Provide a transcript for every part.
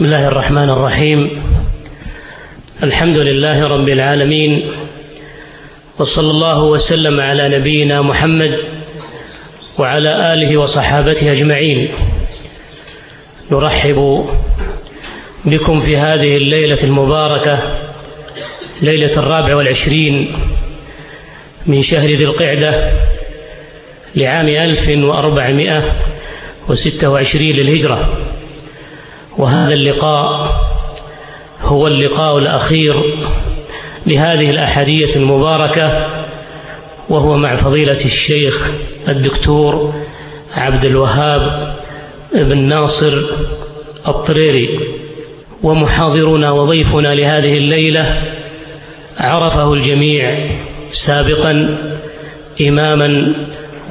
بسم الله الرحمن الرحيم. الحمد لله رب العالمين وصلى الله وسلم على نبينا محمد وعلى آله وصحابته أجمعين. نرحب بكم في هذه الليلة المباركة ليلة الرابع والعشرين من شهر ذي القعدة لعام ألف وأربعمائة وستة وعشرين للهجرة. وهذا اللقاء هو اللقاء الأخير لهذه الأحدية المباركة وهو مع فضيلة الشيخ الدكتور عبد الوهاب بن ناصر الطريري. ومحاضرنا وضيفنا لهذه الليلة عرفه الجميع سابقا إماما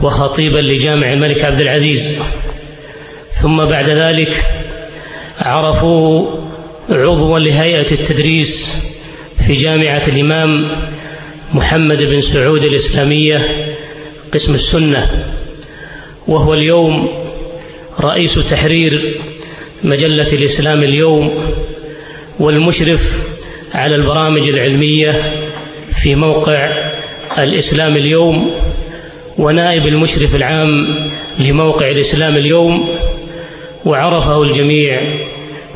وخطيبا لجامع الملك عبد العزيز. ثم بعد ذلك عرفوه عضوا لهيئة التدريس في جامعة الإمام محمد بن سعود الإسلامية قسم السنة. وهو اليوم رئيس تحرير مجلة الإسلام اليوم والمشرف على البرامج العلمية في موقع الإسلام اليوم ونائب المشرف العام لموقع الإسلام اليوم وعرفه الجميع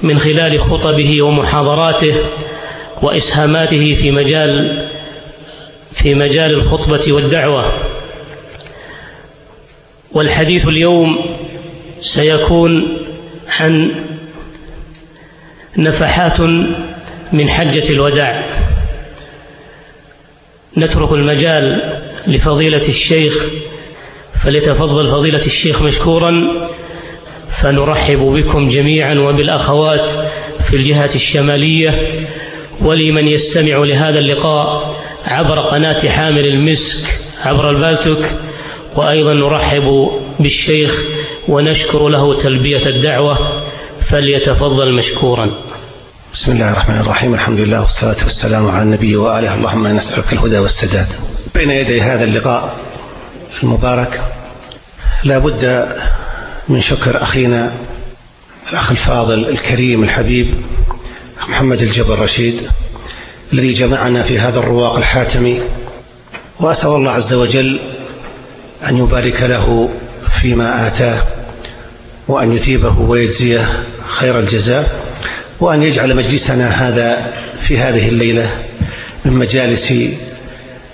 من خلال خطبه ومحاضراته وإسهاماته في مجال في مجال الخطبة والدعوة. والحديث اليوم سيكون عن نفحات من حجة الوداع. نترك المجال لفضيلة الشيخ فليتفضل فضيلة الشيخ مشكورا. فنرحب بكم جميعا وبالأخوات في الجهة الشمالية ولمن يستمع لهذا اللقاء عبر قناة حامل المسك عبر البالتوك وأيضا نرحب بالشيخ ونشكر له تلبية الدعوة فليتفضل مشكورا. بسم الله الرحمن الرحيم. الحمد لله والصلاة والسلام على النبي وآله. اللهم نسألك الهدى والسداد. بين يدي هذا اللقاء المبارك لا بد من شكر أخينا الأخ الفاضل الكريم الحبيب محمد الجبر رشيد الذي جمعنا في هذا الرواق الحاتمي وأسأل الله عز وجل أن يبارك له فيما آتاه وأن يثيبه ويجزيه خير الجزاء وأن يجعل مجلسنا هذا في هذه الليلة من مجالس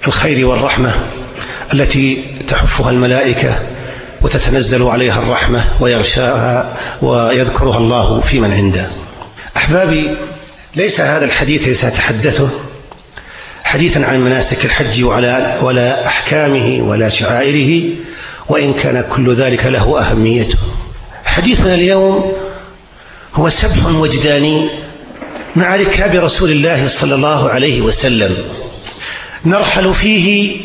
الخير والرحمة التي تحفها الملائكة وتتنزل عليها الرحمة ويغشاها ويذكرها الله في من عنده. أحبابي ليس هذا الحديث سأتحدثه حديثا عن مناسك الحج ولا, ولا أحكامه ولا شعائره وإن كان كل ذلك له أهميته. حديثنا اليوم هو سبح وجداني مع ركاب رسول الله صلى الله عليه وسلم. نرحل فيه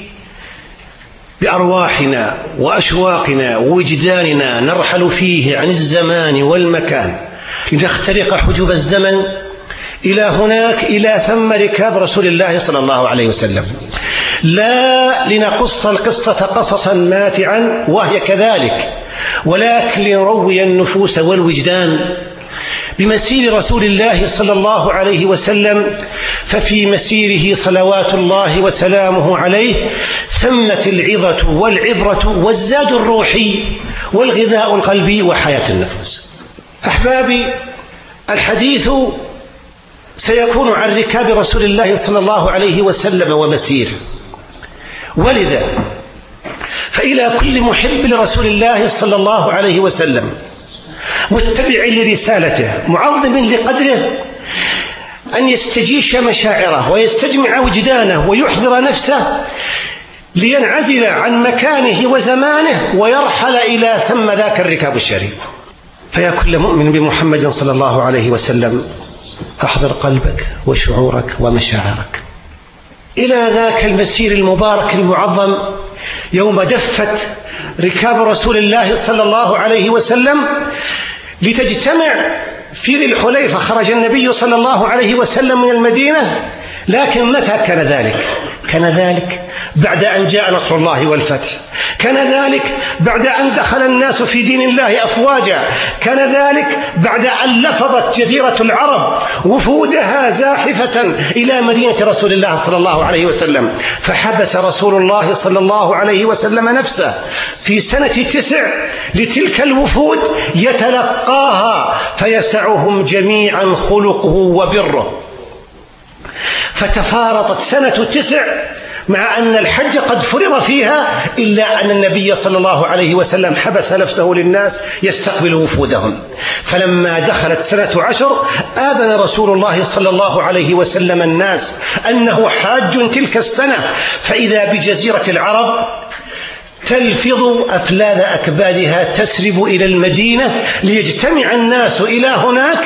بأرواحنا وأشواقنا ووجداننا نرحل فيه عن الزمان والمكان. لنخترق حجب الزمن إلى هناك إلى ثم ركاب رسول الله صلى الله عليه وسلم. لا لنقص القصة قصصا ماتعا وهي كذلك. ولكن لنروي النفوس والوجدان بمسير رسول الله صلى الله عليه وسلم ففي مسيره صلوات الله وسلامه عليه ثمت العظة والعبرة والزاد الروحي والغذاء القلبي وحياة النفوس أحبابي الحديث سيكون عن ركاب رسول الله صلى الله عليه وسلم ومسيره ولذا فإلى كل محب لرسول الله صلى الله عليه وسلم متبع لرسالته معظم لقدره أن يستجيش مشاعره ويستجمع وجدانه ويحضر نفسه لينعزل عن مكانه وزمانه ويرحل إلى ثم ذاك الركاب الشريف. فيا كل مؤمن بمحمد صلى الله عليه وسلم أحضر قلبك وشعورك ومشاعرك. إلى ذاك المسير المبارك المعظم يوم دفت ركاب رسول الله صلى الله عليه وسلم لتجتمع في ذي الحليفة خرج النبي صلى الله عليه وسلم من المدينة لكن متى كان ذلك؟ كان ذلك بعد أن جاء نصر الله والفتح. كان ذلك بعد أن دخل الناس في دين الله أفواجا. كان ذلك بعد أن لفظت جزيرة العرب وفودها زاحفة إلى مدينة رسول الله صلى الله عليه وسلم. فحبس رسول الله صلى الله عليه وسلم نفسه. في سنة تسع لتلك الوفود يتلقاها فيسعهم جميعا خلقه وبره. فتفارطت سنة تسع مع أن الحج قد فرض فيها إلا أن النبي صلى الله عليه وسلم حبس نفسه للناس يستقبل وفودهم. فلما دخلت سنة عشر آذن رسول الله صلى الله عليه وسلم الناس أنه حاج تلك السنة فإذا بجزيرة العرب تلفظ أفلال أكبادها تسرب إلى المدينة ليجتمع الناس إلى هناك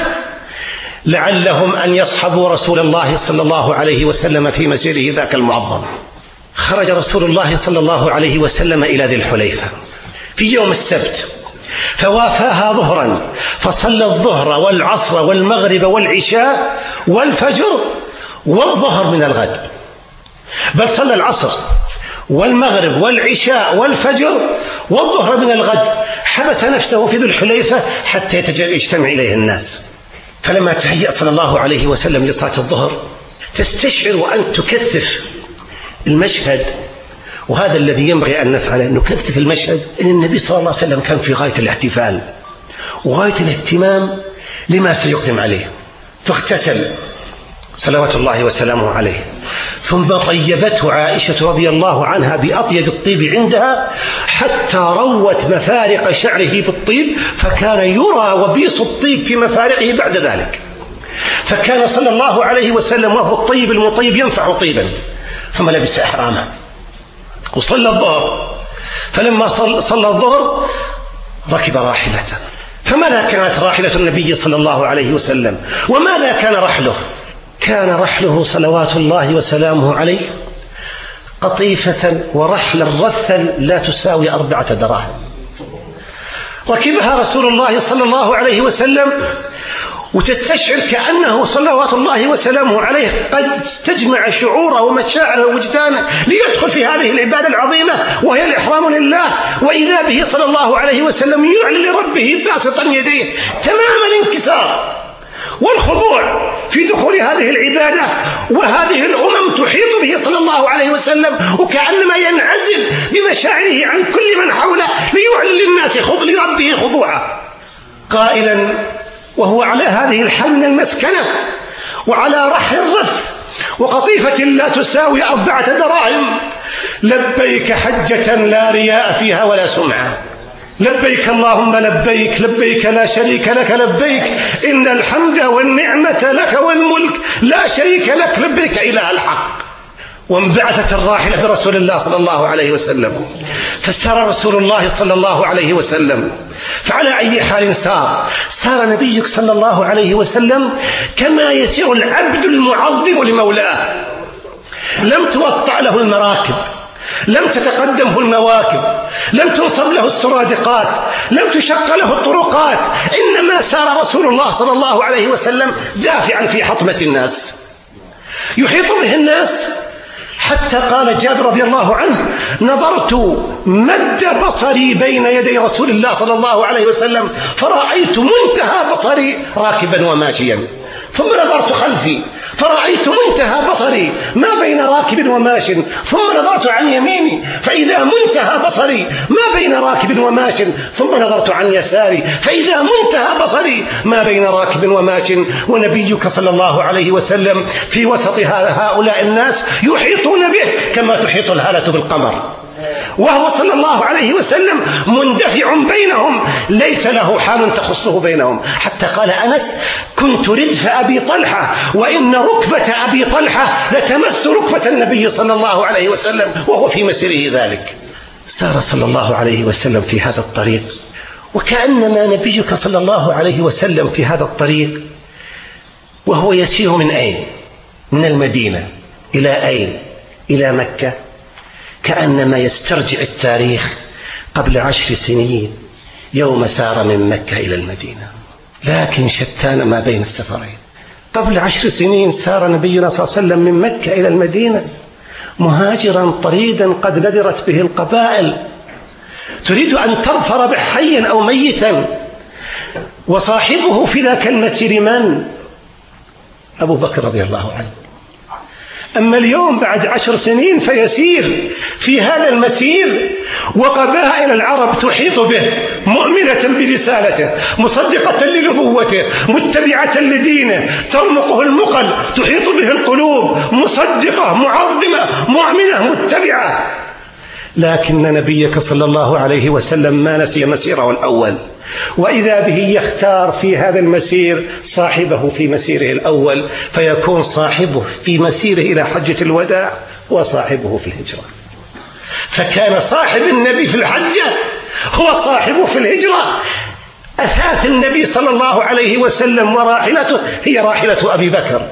لعلهم أن يصحبوا رسول الله صلى الله عليه وسلم في مسيره ذاك المعظم. خرج رسول الله صلى الله عليه وسلم إلى ذي الحليفة. في يوم السبت فوافاها ظهرا فصلى الظهر والعصر والمغرب والعشاء والفجر والظهر من الغد. بل صلى العصر والمغرب والعشاء والفجر والظهر من الغد. حبس نفسه في ذي الحليفة حتى يجتمع إليه الناس. فلما تهيأ صلى الله عليه وسلم لصلاة الظهر تستشعر أن تكثف المشهد. وهذا الذي ينبغي أن نفعله نكثف المشهد. أن النبي صلى الله عليه وسلم كان في غاية الاحتفال وغاية الاهتمام لما سيقدم عليه. فاغتسل. صلوات الله وسلامه عليه. ثم طيبته عائشة رضي الله عنها بأطيب الطيب عندها حتى روت مفارق شعره بالطيب فكان يرى وبيص الطيب في مفارقه بعد ذلك. فكان صلى الله عليه وسلم وهو الطيب المطيب ينفع طيبا. ثم لبس إحرامه وصلى الظهر. فلما صلى الظهر ركب راحلته. فماذا كانت راحلة النبي صلى الله عليه وسلم؟ وماذا كان رحله؟ كان رحله صلوات الله وسلامه عليه قطيفة ورحلا رثا لا تساوي أربعة دراهم. ركبها رسول الله صلى الله عليه وسلم وتستشعر كأنه صلوات الله وسلامه عليه قد استجمع شعوره ومشاعره ووجدانه ليدخل في هذه العبادة العظيمة وهي الإحرام لله. وإذا به صلى الله عليه وسلم يعلن لربه باسطا يديه تمام الانكسار. والخضوع في دخول هذه العبادة وهذه الأمم تحيط به صلى الله عليه وسلم وكأنما ينعزل بمشاعره عن كل من حوله ليعلن للناس لربه خضوعه. قائلا وهو على هذه الحال من المسكنة وعلى رحل الرث وقطيفة لا تساوي أربعة دراهم لبيك حجة لا رياء فيها ولا سمعة. لبيك اللهم لبيك لبيك لا شريك لك لبيك. إن الحمد والنعمة لك والملك لا شريك لك لبيك إله الحق. وانبعثت الراحلة برسول الله صلى الله عليه وسلم. فسار رسول الله صلى الله عليه وسلم. فعلى أي حال سار سار نبيك صلى الله عليه وسلم كما يسير العبد المعظم لمولاه. لم توطأ له المراكب. لم تتقدمه المواكب لم تنصب له السرادقات لم تشق له الطرقات إنما سار رسول الله صلى الله عليه وسلم دافعا في حطمة الناس. يحيط به الناس. حتى قال جابر رضي الله عنه نظرت مد بصري بين يدي رسول الله صلى الله عليه وسلم فرأيت منتهى بصري راكبا وماشيا. ثم نظرت خلفي فرأيت منتهى بصري ما بين راكب وماش. ثم نظرت عن يميني فإذا منتهى بصري ما بين راكب وماش. ثم نظرت عن يساري فإذا منتهى بصري ما بين راكب وماش. ونبيك صلى الله عليه وسلم في وسط هؤلاء الناس يحيطون به كما تحيط الهالة بالقمر. وهو صلى الله عليه وسلم مندفع بينهم. ليس له حال تخصه بينهم. حتى قال أنس كنت ردف أبي طلحة وإن ركبة أبي طلحة لتمس ركبة النبي صلى الله عليه وسلم وهو في مسيره ذلك. سار صلى الله عليه وسلم في هذا الطريق. وكأنما نبيك صلى الله عليه وسلم في هذا الطريق وهو يسير من أين؟ من المدينة. إلى أين؟ إلى مكة. كأنما يسترجع التاريخ قبل عشر سنين يوم سار من مكة إلى المدينة. لكن شتان ما بين السفرين. قبل عشر سنين سار نبينا صلى الله عليه وسلم من مكة إلى المدينة مهاجرا طريدا قد نذرت به القبائل. تريد أن تظفر بحيا أو ميتا. وصاحبه في ذاك المسير من؟ أبو بكر رضي الله عنه. أما اليوم بعد عشر سنين فيسير في هذا المسير وقبائل العرب تحيط به مؤمنة برسالته مصدقة لنبوته متبعة لدينه ترمقه المقل تحيط به القلوب مصدقة معظمة مؤمنة متبعة. لكن نبيك صلى الله عليه وسلم ما نسي مسيره الأول. وإذا به يختار في هذا المسير صاحبه في مسيره الأول فيكون صاحبه في مسيره إلى حجة الوداع وصاحبه في الهجرة. فكان صاحب النبي في الحجة هو صاحبه في الهجرة. أثاث النبي صلى الله عليه وسلم وراحلته هي راحلة أبي بكر.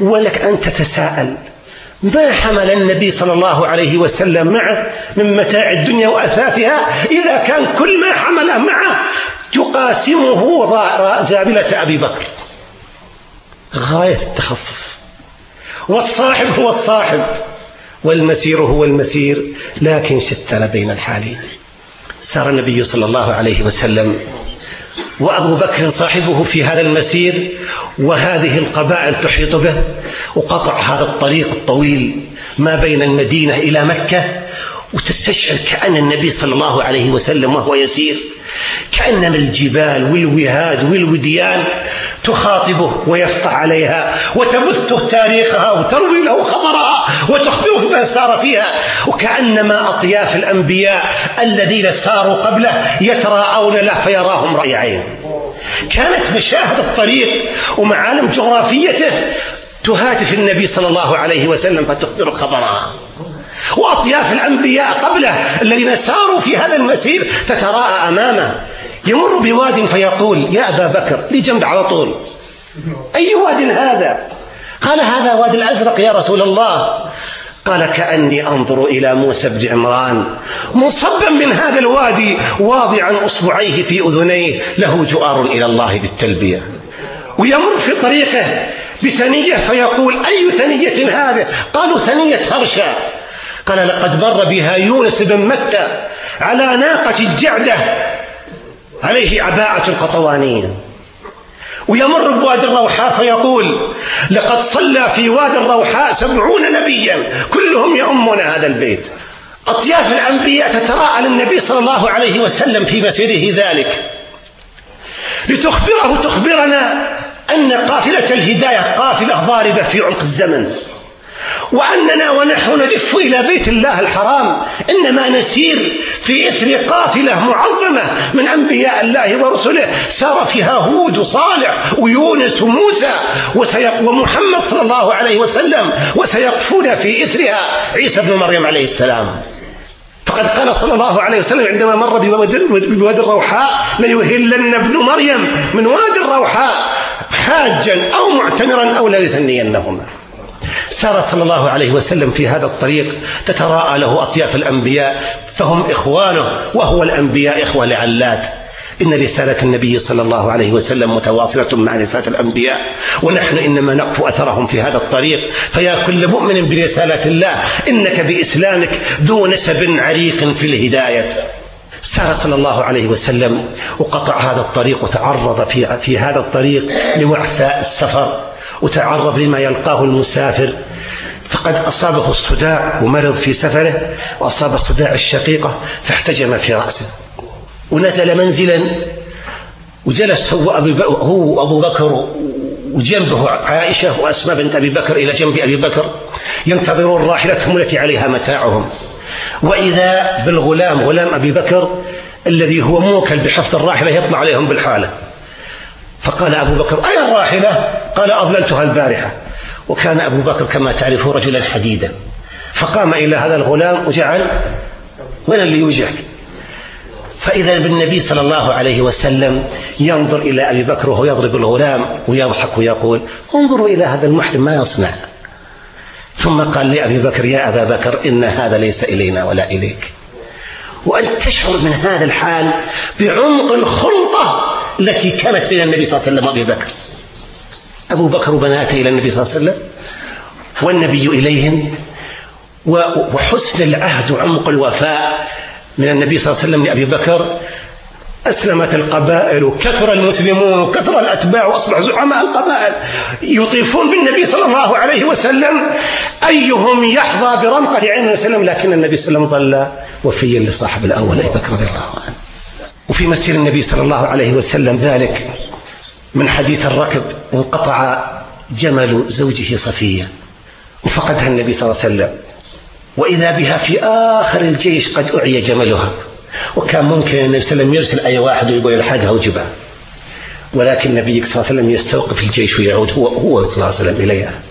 ولك أن تتساءل ما حمل النبي صلى الله عليه وسلم معه من متاع الدنيا وأثاثها إذا كان كل ما حمله معه تقاسمه زابلة أبي بكر. غاية التخفف. والصاحب هو الصاحب والمسير هو المسير لكن شتل بين الحالين. سار النبي صلى الله عليه وسلم وأبو بكر صاحبه في هذا المسير وهذه القبائل تحيط به وقطع هذا الطريق الطويل ما بين المدينة إلى مكة وتستشعر كأن النبي صلى الله عليه وسلم وهو يسير كأنما الجبال والوهاد والوديان تخاطبه ويفتح عليها وتبث تاريخها وتروي له خبرها وتخبره بما سار فيها. وكأنما أطياف الأنبياء الذين ساروا قبله يتراءون له فيراهم رأي عين كانت مشاهد الطريق ومعالم جغرافيته تهاتف النبي صلى الله عليه وسلم فتخبر خبرها. وأطياف الأنبياء قبله الذين ساروا في هذا المسير تتراءى أمامه. يمر بواد فيقول يا أبا بكر لي جنب على طول. أي واد هذا؟ قال هذا واد الأزرق يا رسول الله. قال كأني أنظر إلى موسى بن عمران مصبا من هذا الوادي واضعا أصبعيه في أذنيه له جؤار إلى الله بالتلبية. ويمر في طريقه بثنية فيقول أي ثنية هذه؟ قالوا ثنية هرشا قال لقد مر بها يونس بن متى على ناقة الجعدة عليه عباءة قطوانية ويمر بوادي الروحاء فيقول لقد صلى في وادي الروحاء سبعون نبيا كلهم يؤمون هذا البيت. أطياف الأنبياء تتراءى للنبي صلى الله عليه وسلم في مسيره ذلك. لتخبره تخبرنا أن قافلة الهداية قافلة ضاربة في عمق الزمن. وأننا ونحن ندف إلى بيت الله الحرام إنما نسير في إثر قافلة معظمة من أنبياء الله ورسله. سار فيها هود وصالح ويونس وموسى ومحمد صلى الله عليه وسلم وسيقفون في إثرها. عيسى بن مريم عليه السلام. فقد قال صلى الله عليه وسلم عندما مر بوادي الروحاء ليهلن ابن مريم من وادي الروحاء حاجا أو معتمرا أو ليثنينهما سار صلى الله عليه وسلم في هذا الطريق تتراءى له أطياف الأنبياء فهم إخوانه وهو الأنبياء إخوة لعلات. إن رسالة النبي صلى الله عليه وسلم متواصلة مع رسالة الأنبياء ونحن إنما نقف أثرهم في هذا الطريق. فيا كل مؤمن برسالة الله إنك بإسلامك ذو نسب عريق في الهداية. سار صلى الله عليه وسلم وقطع هذا الطريق وتعرض في, في هذا الطريق لوعثاء السفر. وتعرض لما يلقاه المسافر. فقد أصابه الصداع ومرض في سفره وأصاب الصداع الشقيقة فاحتجم في رأسه. ونزل منزلا وجلس هو هو أبو بكر وجنبه عائشة وأسماء بنت أبي بكر إلى جنب أبي بكر. ينتظرون راحلتهم التي عليها متاعهم. وإذا بالغلام غلام أبي بكر الذي هو موكل بحفظ الراحلة يطلع عليهم بالحالة. فقال أبو بكر أين الراحلة قال أضللتها البارحة. وكان أبو بكر كما تعرفون رجلا حديدا. فقام إلى هذا الغلام وجعل وين اللي يوجعك؟ فإذا بالنبي صلى الله عليه وسلم ينظر إلى أبي بكر وهو يضرب الغلام ويضحك ويقول انظروا إلى هذا المحرم ما يصنع. ثم قال لأبي بكر يا أبا بكر إن هذا ليس إلينا ولا إليك. وأن تشعر من هذا الحال بعمق الخلطة التي كانت بين النبي صلى الله عليه وسلم وأبي بكر. أبو بكر وبناته إلى النبي صلى الله عليه وسلم والنبي إليهم وحسن العهد وعمق الوفاء من النبي صلى الله عليه وسلم لأبي بكر. أسلمت القبائل وكثر المسلمون وكثر الأتباع وأصبح زعماء القبائل يطيفون بالنبي صلى الله عليه وسلم. أيهم يحظى برمقة عين وسلم لكن النبي صلى الله عليه وسلم ظل وفيا لصاحب الأول أبي بكر رضي الله عنه. وفي مسير النبي صلى الله عليه وسلم ذلك من حديث الركب انقطع جمل زوجه صفية وفقدها النبي صلى الله عليه وسلم. وإذا بها في آخر الجيش قد أعي جملها. وكان ممكن النبي صلى الله عليه وسلم يرسل أي واحد ويقول الحقها وجبها ولكن النبي صلى الله عليه وسلم يستوقف الجيش ويعود هو هو صلى الله عليه وسلم إليها.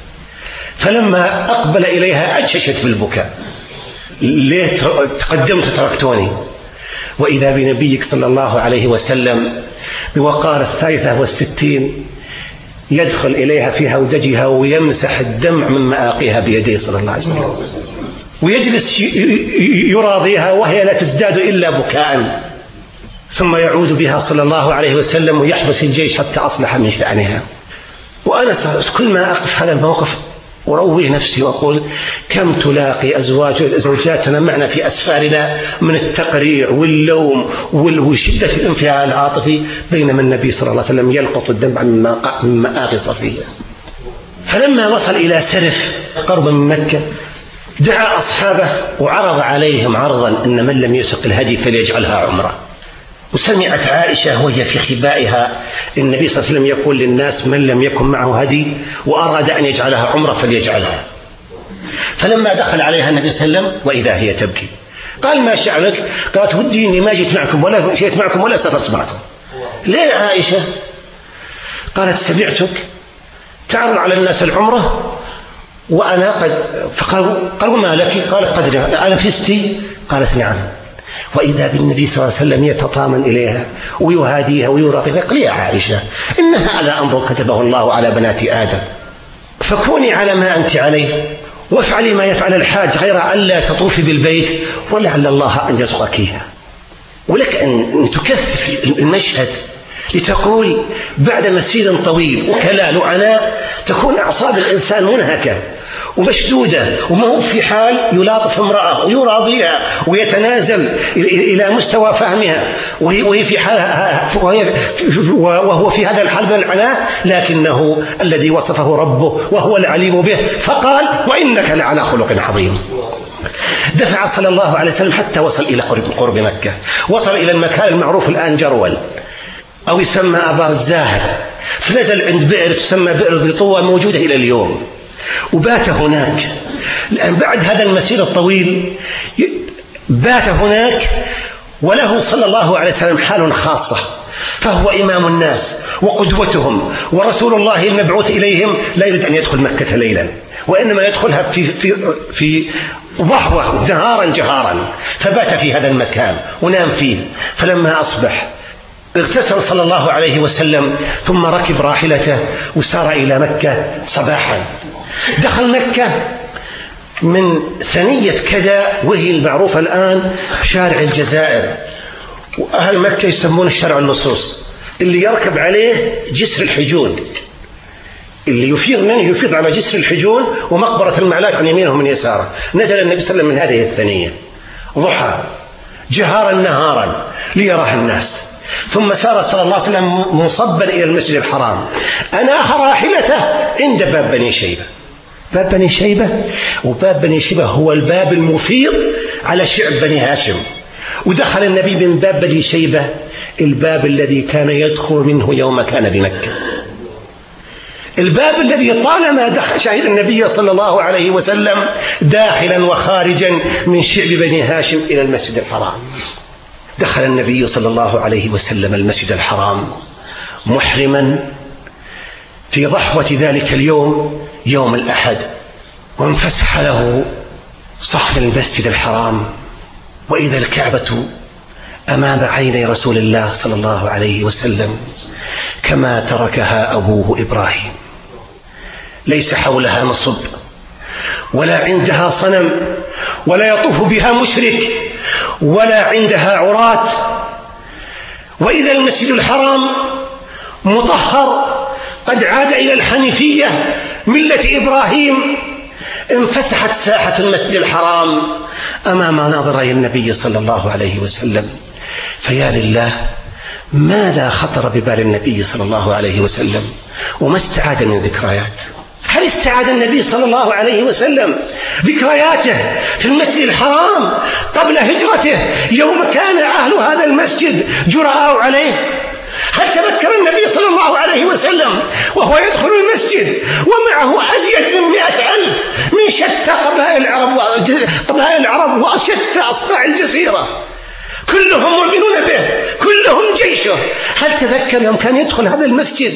فلما أقبل إليها أجششت بالبكاء. ليه تقدمت تركتوني؟ وإذا بنبيك صلى الله عليه وسلم بوقار الثالثة والستين يدخل إليها في هودجها ويمسح الدمع من مآقيها بيديه صلى الله عليه وسلم. ويجلس يراضيها وهي لا تزداد إلا بكاء. ثم يعود بها صلى الله عليه وسلم ويحبس الجيش حتى أصلح من شأنها. وأنا كل ما أقف هذا الموقف أروي نفسي وأقول كم تلاقي أزواج زوجاتنا معنا في أسفارنا من التقريع واللوم وشدة الانفعال العاطفي بينما النبي صلى الله عليه وسلم يلقط الدمع من مآغي صفية فلما وصل إلى سرف قرب من مكة دعا أصحابه وعرض عليهم عرضا أن من لم يسق الهدي فليجعلها عمرة. وسمعت عائشة وهي في خبائها النبي صلى الله عليه وسلم يقول للناس من لم يكن معه هدي وأراد أن يجعلها عمرة فليجعلها. فلما دخل عليها النبي صلى الله عليه وسلم وإذا هي تبكي. قال ما شأنك؟ قالت ودي إني ما جيت معكم ولا جيت معكم ولا سافرت معكم. ليه عائشة؟ قالت سمعتك تعرض على الناس العمرة وأنا قد فقالوا قالوا ما لك؟ قالت قد أنا فزتي قالت نعم. وإذا بالنبي صلى الله عليه وسلم يتطامن إليها ويهاديها ويراقبها قال يا عائشة إن هذا أمر كتبه الله على بنات آدم. فكوني على ما أنت عليه وافعلي ما يفعل الحاج غير ألا تطوفي بالبيت ولعل الله أن يرزقك ولك أن تكثف المشهد لتقول بعد مسير طويل وكلال وعناء تكون أعصاب الإنسان منهكة. ومشدودة وما هو في حال يلاطف امرأة ويراضيها ويتنازل إلى مستوى فهمها. وهي في حال وهو في هذا الحال من العناء لكنه الذي وصفه ربه وهو العليم به فقال وإنك لعلى خلق عظيم. دفع صلى الله عليه وسلم حتى وصل إلى قرب مكة. وصل إلى المكان المعروف الآن جرول أو يسمى أبار الزاهر. فنزل عند بئر تسمى بئر ذي طوى موجودة إلى اليوم. وبات هناك. لأن بعد هذا المسير الطويل بات هناك وله صلى الله عليه وسلم حال خاصة فهو إمام الناس وقدوتهم ورسول الله المبعوث إليهم لا يريد أن يدخل مكة ليلا وإنما يدخلها في, في, في ضحوة جهارا جهارا فبات في هذا المكان ونام فيه. فلما أصبح اغتسل صلى الله عليه وسلم ثم ركب راحلته وسار إلى مكة صباحا. دخل مكة من ثنية كذا وهي المعروفة الآن شارع الجزائر. وأهل مكة يسمون الشارع النصوص. اللي يركب عليه جسر الحجون. اللي يفيض منه يفيض على جسر الحجون ومقبرة المعلات عن يمينه من يساره. نزل النبي صلى الله عليه وسلم من هذه الثنية. ضحى جهارا نهارا ليراه الناس. ثم سار صلى الله عليه وسلم مصبا إلى المسجد الحرام. أناخ راحلته عند باب بني شيبة. باب بني شيبة وباب بني شيبة هو الباب المفيض على شعب بني هاشم. ودخل النبي من باب بني شيبة الباب الذي كان يدخل منه يوم كان بمكة. الباب الذي طالما دخل شهد النبي صلى الله عليه وسلم داخلا وخارجا من شعب بني هاشم إلى المسجد الحرام. دخل النبي صلى الله عليه وسلم المسجد الحرام محرما في ضحوة ذلك اليوم يوم الأحد وانفسح له صحن المسجد الحرام وإذا الكعبة أمام عيني رسول الله صلى الله عليه وسلم كما تركها أبوه إبراهيم. ليس حولها نصب ولا عندها صنم ولا يطوف بها مشرك ولا عندها عراة. وإذا المسجد الحرام مطهر قد عاد إلى الحنيفية ملة إبراهيم. انفسحت ساحة المسجد الحرام أمام ناظري النبي صلى الله عليه وسلم. فيا لله ماذا خطر ببال النبي صلى الله عليه وسلم؟ وما استعاد من ذكريات؟ هل استعاد النبي صلى الله عليه وسلم ذكرياته في المسجد الحرام قبل هجرته؟ يوم كان أهل هذا المسجد جراء عليه. هل تذكر النبي صلى الله عليه وسلم وهو يدخل المسجد ومعه أزيد من مئة ألف من شتى قبائل العرب قبائل العرب وشتى أصفاع الجزيرة. كلهم مؤمنون به كلهم جيشه. هل تذكر يوم كان يدخل هذا المسجد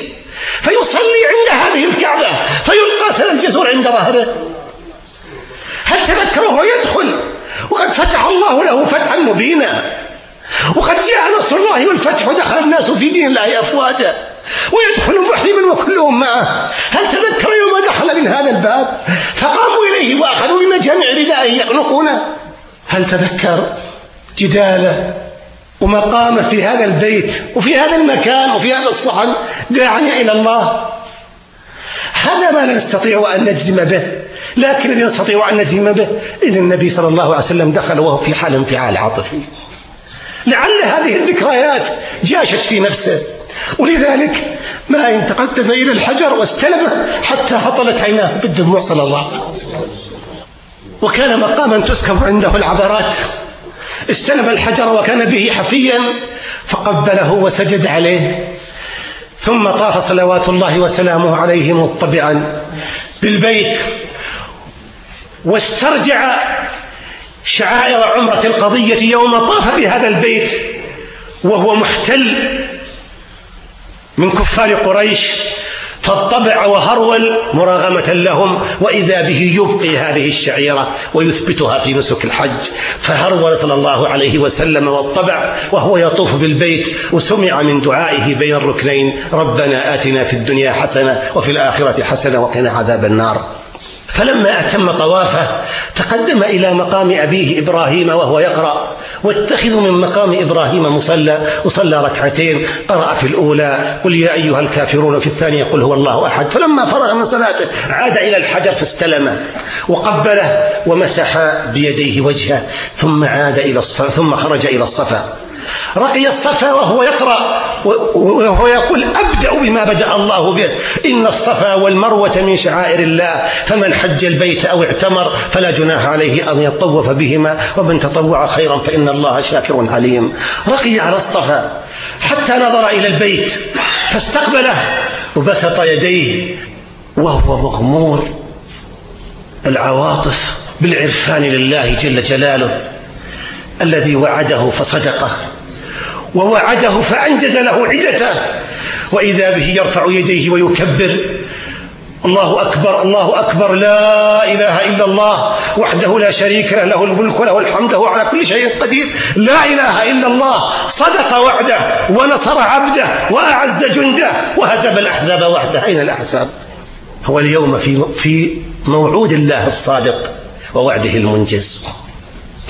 فيصلي عند هذه الكعبة فيلقى سل الجزور عند ظهره؟ هل تذكر وهو يدخل وقد فتح الله له فتحا مبينا؟ وقد جاء نصر الله والفتح ودخل الناس في دين الله أفواجا ويدخل محرما وكلهم معه. هل تذكر يوم دخل من هذا الباب؟ فقاموا إليه وأخذوا بمجامع ردائه يخنقونه هل تذكر جداله ومقامه في هذا البيت وفي هذا المكان وفي هذا الصحن داعيا إلى الله؟ هذا ما لا نستطيع أن نجزم به لكن نستطيع أن نجزم به إن النبي صلى الله عليه وسلم دخل وهو في حال انفعال عاطفي. لعل هذه الذكريات جاشت في نفسه. ولذلك ما إن تقدم إلى الحجر واستلمه حتى هطلت عيناه بالدموع صلى الله عليه وسلم. وكان مقاما تسكب عنده العبرات. استلم الحجر وكان به حفيا فقبله وسجد عليه. ثم طاف صلوات الله وسلامه عليه مطبعا بالبيت. واسترجع شعائر عمرة القضية يوم طاف بهذا البيت وهو محتل من كفار قريش فاطبع وهرول مراغمة لهم وإذا به يبقي هذه الشعيرة ويثبتها في نسك الحج. فهرول صلى الله عليه وسلم واطبع وهو يطوف بالبيت وسمع من دعائه بين الركنين ربنا آتنا في الدنيا حسنة وفي الآخرة حسنة وقنا عذاب النار. فلما أتم طوافه تقدم إلى مقام أبيه إبراهيم وهو يقرأ واتخذوا من مقام إبراهيم مصلى وصلى ركعتين قرأ في الأولى قل يا أيها الكافرون في الثانية قل هو الله أحد. فلما فرغ من صلاته عاد إلى الحجر فاستلمه وقبله ومسح بيديه وجهه ثم عاد إلى الصفا ثم خرج إلى الصفا. رقي الصفا وهو يقرأ وهو يقول أبدأ بما بدأ الله به. إن الصفا والمروة من شعائر الله فمن حج البيت أو اعتمر فلا جناح عليه أن يطوف بهما ومن تطوع خيرا فإن الله شاكر عليم. رقي على الصفا حتى نظر إلى البيت فاستقبله وبسط يديه وهو مغمور. العواطف بالعرفان لله جل جلاله الذي وعده فصدقه. ووعده فأنجز له عدته. وإذا به يرفع يديه ويكبر. الله أكبر الله أكبر لا إله إلا الله. وحده لا شريك له له الملك وله الحمد وهو على كل شيء قدير. لا إله إلا الله. صدق وعده ونصر عبده وأعز جنده وهزم الأحزاب وحده. أين الأحزاب؟ هو اليوم في في موعود الله الصادق ووعده المنجز.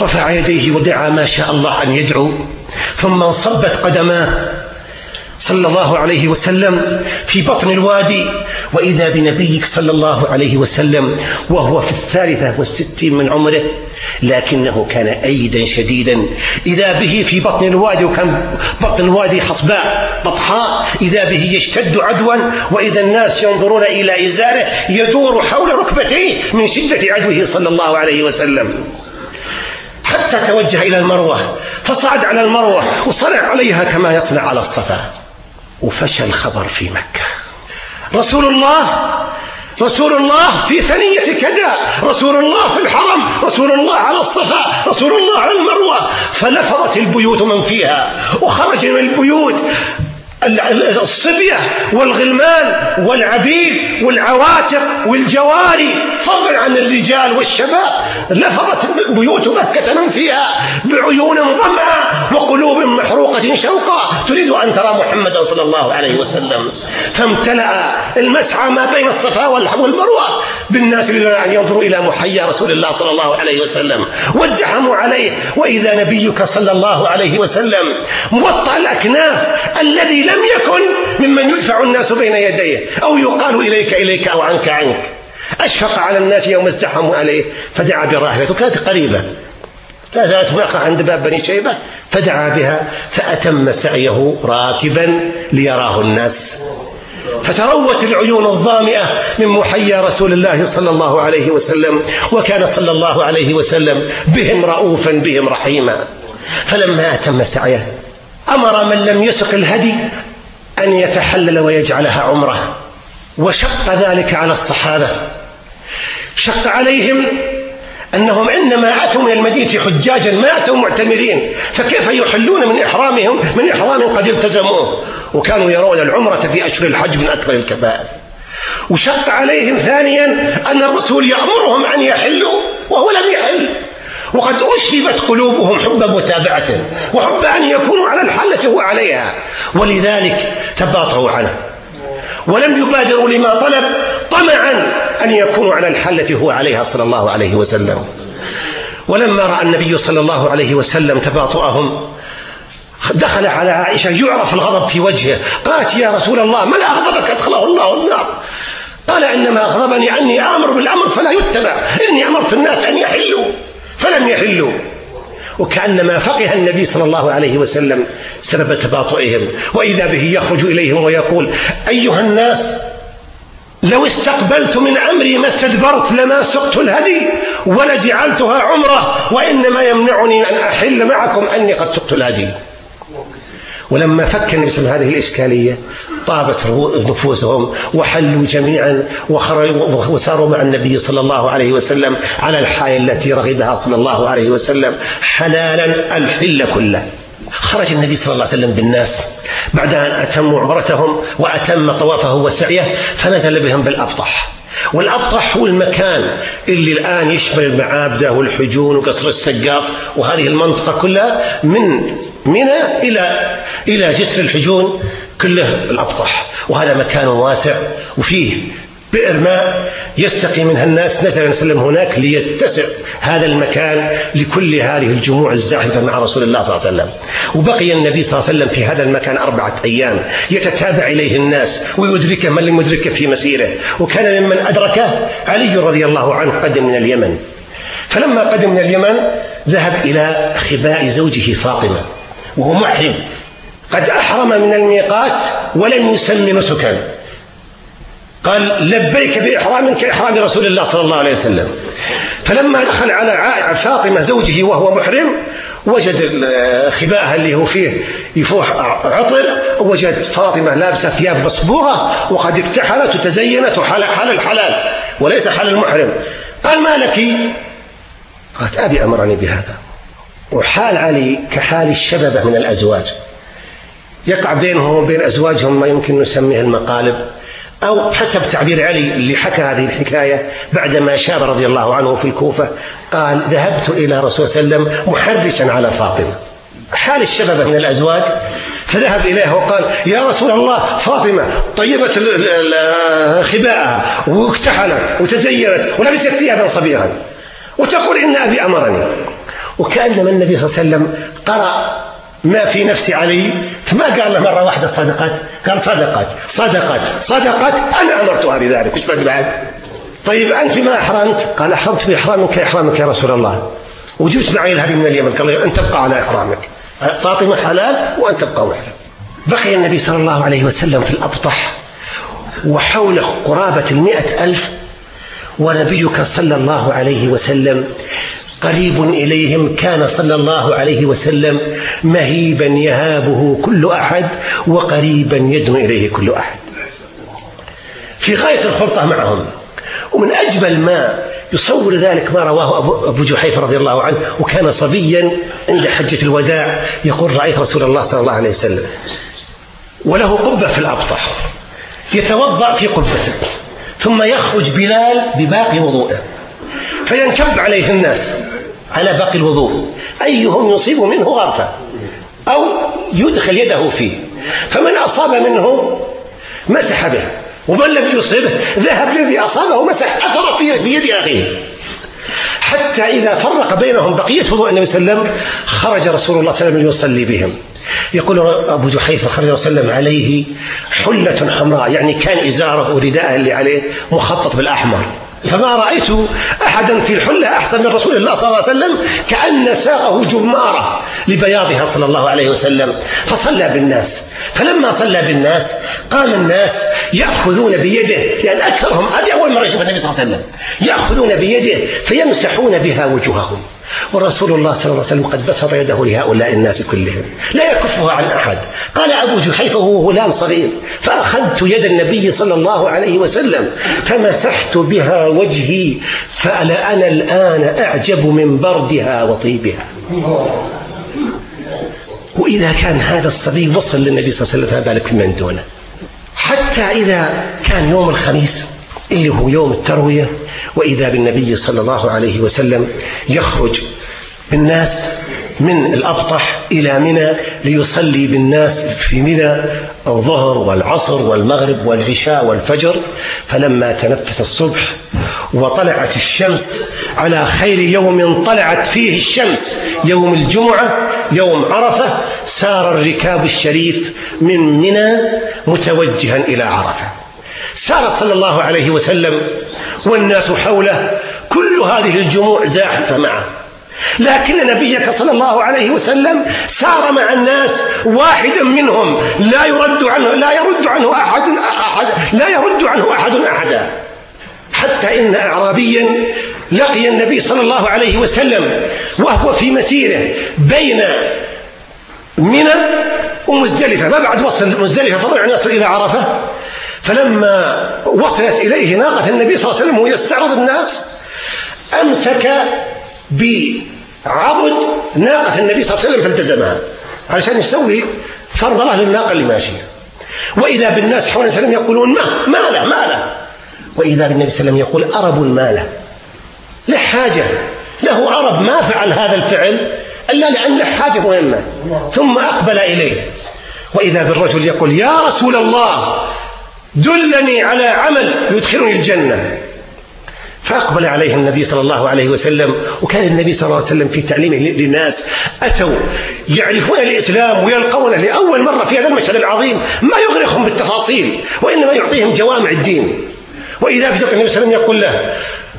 رفع يديه ودعا ما شاء الله أن يدعو. ثم انصبت قدماه. صلى الله عليه وسلم في بطن الوادي وإذا بنبيك صلى الله عليه وسلم وهو في الثالثة والستين من عمره لكنه كان أيدا شديدا. إذا به في بطن الوادي وكان بطن الوادي حصباء بطحاء إذا به يشتد عدوا وإذا الناس ينظرون إلى إزاره يدور حول ركبتيه من شدة عدوه صلى الله عليه وسلم. حتى توجه إلى المروة فصعد على المروة وصلع عليها كما يطلع على الصفا. وفشى الخبر في مكة. رسول الله رسول الله في ثنية كذا رسول الله في الحرم رسول الله على الصفا رسول الله على المروة. فلفظت البيوت من فيها وخرج من البيوت الصبية والغلمان والعبيد والعواتق والجواري. فضلا عن الرجال والشباب. لفظت بيوت مكة من فيها بعيون ظمأ وقلوب محروقة شوقا. تريد أن ترى محمدا صلى الله عليه وسلم. فامتلأ المسعى ما بين الصفا والمروة بالناس أن ينظروا إلى محيا رسول الله صلى الله عليه وسلم. وازدحموا عليه. وإذا نبيك صلى الله عليه وسلم موطأ الأكناف الذي لم يكن ممن يدفع الناس بين يديه أو يقال إليك إليك أو عنك عنك. أشفق على الناس يوم ازدحموا عليه فدعا براحلته كانت قريبة. لا زالت واقعة عند باب بني شيبة فدعا بها فأتم سعيه راكبا ليراه الناس. فتروت العيون الظامئة من محيا رسول الله صلى الله عليه وسلم وكان صلى الله عليه وسلم بهم رؤوفا بهم رحيما. فلما أتم سعيه أمر من لم يسق الهدي أن يتحلل ويجعلها عمرة وشق ذلك على الصحابة. شق عليهم أنهم إنما أتوا من المدينة حجاجا ما أتوا معتمرين فكيف يحلون من إحرامهم من إحرام قد التزموه؟ وكانوا يرون العمرة في أشهر الحج من أكبر الكبائر. وشق عليهم ثانيا أن الرسول يأمرهم أن يحلوا وهو لم يحل. وقد أشربت قلوبهم حب متابعته وحب أن يكونوا على الحلة وعليها. ولذلك تباطؤوا عنه ولم يبادروا لما طلب طمعا أن يكونوا على الحلة هو عليها صلى الله عليه وسلم. ولما رأى النبي صلى الله عليه وسلم تباطؤهم دخل على عائشة يعرف الغضب في وجهه. قالت يا رسول الله من أغضبك؟ أدخله الله النار. قال إنما أغضبني أني آمر بالأمر فلا يتبع. إني أمرت الناس أن يحلوا. فلم يحلوا. وكأنما فقه النبي صلى الله عليه وسلم سبب تباطؤهم. وإذا به يخرج إليهم ويقول أيها الناس لو استقبلت من أمري ما استدبرت لما سقت الهدي ولجعلتها عمرة وإنما يمنعني أن أحل معكم أني قد سقت الهدي. ولما فك النبي صلى هذه الإشكالية طابت نفوسهم وحلوا جميعا وساروا مع النبي صلى الله عليه وسلم على الحال التي رغبها صلى الله عليه وسلم حلالا الحل كله. خرج النبي صلى الله عليه وسلم بالناس. بعد أن أتموا عمرتهم وأتم طوافه وسعيه فنزل بهم بالأبطح. والأبطح هو المكان اللي الآن يشمل المعابدة والحجون وقصر السقاف وهذه المنطقة كلها من منى إلى إلى جسر الحجون كله الأبطح وهذا مكان واسع وفيه بئر ماء يستقي منها الناس. نزل وسلم هناك ليتسع هذا المكان لكل هذه الجموع الزاحفة مع رسول الله صلى الله عليه وسلم. وبقي النبي صلى الله عليه وسلم في هذا المكان أربعة أيام يتتابع إليه الناس ويدركه من لم يدركه في مسيره. وكان ممن أدركه علي رضي الله عنه قدم من اليمن. فلما قدم من اليمن ذهب إلى خباء زوجه فاطمة. وهو محرم. قد أحرم من الميقات ولم يسمي نسكا قال لبيك بإحرام كإحرام رسول الله صلى الله عليه وسلم. فلما دخل على فاطمة زوجه وهو محرم وجد خباءها اللي هو فيه يفوح عطر وجد فاطمة لابسة ثياب مصبوغة وقد اكتحلت وتزينت وحال حال الحلال وليس حال المحرم قال ما لك قالت أبي أمرني بهذا. وحال علي كحال الشببة من الأزواج. يقع بينهم وبين أزواجهم ما يمكن نسميه المقالب أو حسب تعبير علي اللي حكى هذه الحكاية بعدما شاب رضي الله عنه في الكوفة قال ذهبت إلى رسول صلى الله عليه وسلم محرشا على فاطمة. حال الشببة من الأزواج فذهب إليها وقال يا رسول الله فاطمة طيبت خباءها واكتحلت وتزينت ولبست ثيابا صبيغا وتقول إن أبي أمرني. وكأنما النبي صلى الله عليه وسلم قرأ ما في نفس علي فما قال له مرة واحدة صدقت؟ قال صدقت صدقت صدقت أنا أمرتها بذلك وش بعد؟ طيب أنت ما أحرمت؟ قال أحرمت بإحرامك كإحرامك يا رسول الله. وجبت معي الهدي من اليمن قال أن تبقى على إحرامك. فاطمة حلال وأن تبقى محرم بقي النبي صلى الله عليه وسلم في الأبطح وحوله قرابة المئة ألف ونبيك صلى الله عليه وسلم قريب إليهم كان صلى الله عليه وسلم مهيبا يهابه كل أحد وقريبا يدنو إليه كل أحد. في غاية الخلطة معهم ومن أجمل ما يصور ذلك ما رواه أبو جحيفة رضي الله عنه وكان صبيا عند حجة الوداع يقول رأيت رسول الله صلى الله عليه وسلم وله قبة في الأبطح يتوضأ في قبته ثم يخرج بلال بباقي وضوءه فينكب عليه الناس على باقي الوضوء. أيهم يصيب منه غرفة أو يدخل يده فيه. فمن أصاب منه مسح به ومن لم يصبه ذهب الذي أصابه مسح أثر في يد أخيه. حتى إذا فرق بينهم بقية وضوء النبي صلى الله عليه وسلم خرج رسول الله صلى الله عليه وسلم ليصلي بهم. يقول أبو جحيفة خرج وسلم عليه حلة حمراء يعني كان إزاره ورداءه اللي عليه مخطط بالأحمر. فما رأيت أحدا في الحلة أحسن من رسول الله صلى الله عليه وسلم كأن ساقه جمارة لبياضها صلى الله عليه وسلم فصلى بالناس. فلما صلى بالناس قام الناس يأخذون بيده لأن أكثرهم هذه أول مرة يشوف النبي صلى الله عليه وسلم يأخذون بيده فيمسحون بها وجوههم. ورسول الله صلى الله عليه وسلم قد بسط يده لهؤلاء الناس كلهم. لا يكفها عن أحد. قال أبو جحيفة وهو غلام صغير فأخذت يد النبي صلى الله عليه وسلم فمسحت بها وجهي فأنا أنا الآن أعجب من بردها وطيبها. وإذا كان هذا الصبي وصل للنبي صلى الله عليه وسلم فما بالك من دونه؟ حتى إذا كان يوم الخميس هو يوم التروية وإذا بالنبي صلى الله عليه وسلم يخرج بالناس من الأبطح إلى منى ليصلي بالناس في منى الظهر والعصر والمغرب والعشاء والفجر. فلما تنفس الصبح وطلعت الشمس على خير يوم طلعت فيه الشمس يوم الجمعة يوم عرفة سار الركاب الشريف من منى متوجها إلى عرفة. سار صلى الله عليه وسلم والناس حوله كل هذه الجموع زاحفة معه. لكن نبيك صلى الله عليه وسلم سار مع الناس واحدا منهم لا يرد عنه لا يرد عنه أحد, أحد لا يرد عنه أحد أحدا. حتى إن أعرابيا لقي النبي صلى الله عليه وسلم وهو في مسيره بين منى ومزدلفة. ما بعد وصل مزدلفة؟ طبعا يصل إلى عرفة. فلما وصلت إليه ناقة النبي صلى الله عليه وسلم يستعرض الناس أمسك بعضد ناقة النبي صلى الله عليه وسلم فالتزمها. علشان يسوي فرض الله للناقة اللي ماشية. وإذا بالناس حول وسلم يقولون ما ما له ما وإذا بالنبي صلى الله عليه وسلم يقول أرب ما له. له حاجة. له عرب ما فعل هذا الفعل إلا لأن له حاجة مهمة. ثم أقبل إليه. وإذا بالرجل يقول يا رسول الله دلني على عمل يدخلني الجنة. فأقبل عليه النبي صلى الله عليه وسلم وكان النبي صلى الله عليه وسلم في تعليمه للناس أتوا يعرفون الإسلام ويلقونه لأول مرة في هذا المشهد العظيم ما يغرقهم بالتفاصيل وإنما يعطيهم جوامع الدين. وإذا في النبي صلى الله عليه وسلم يقول له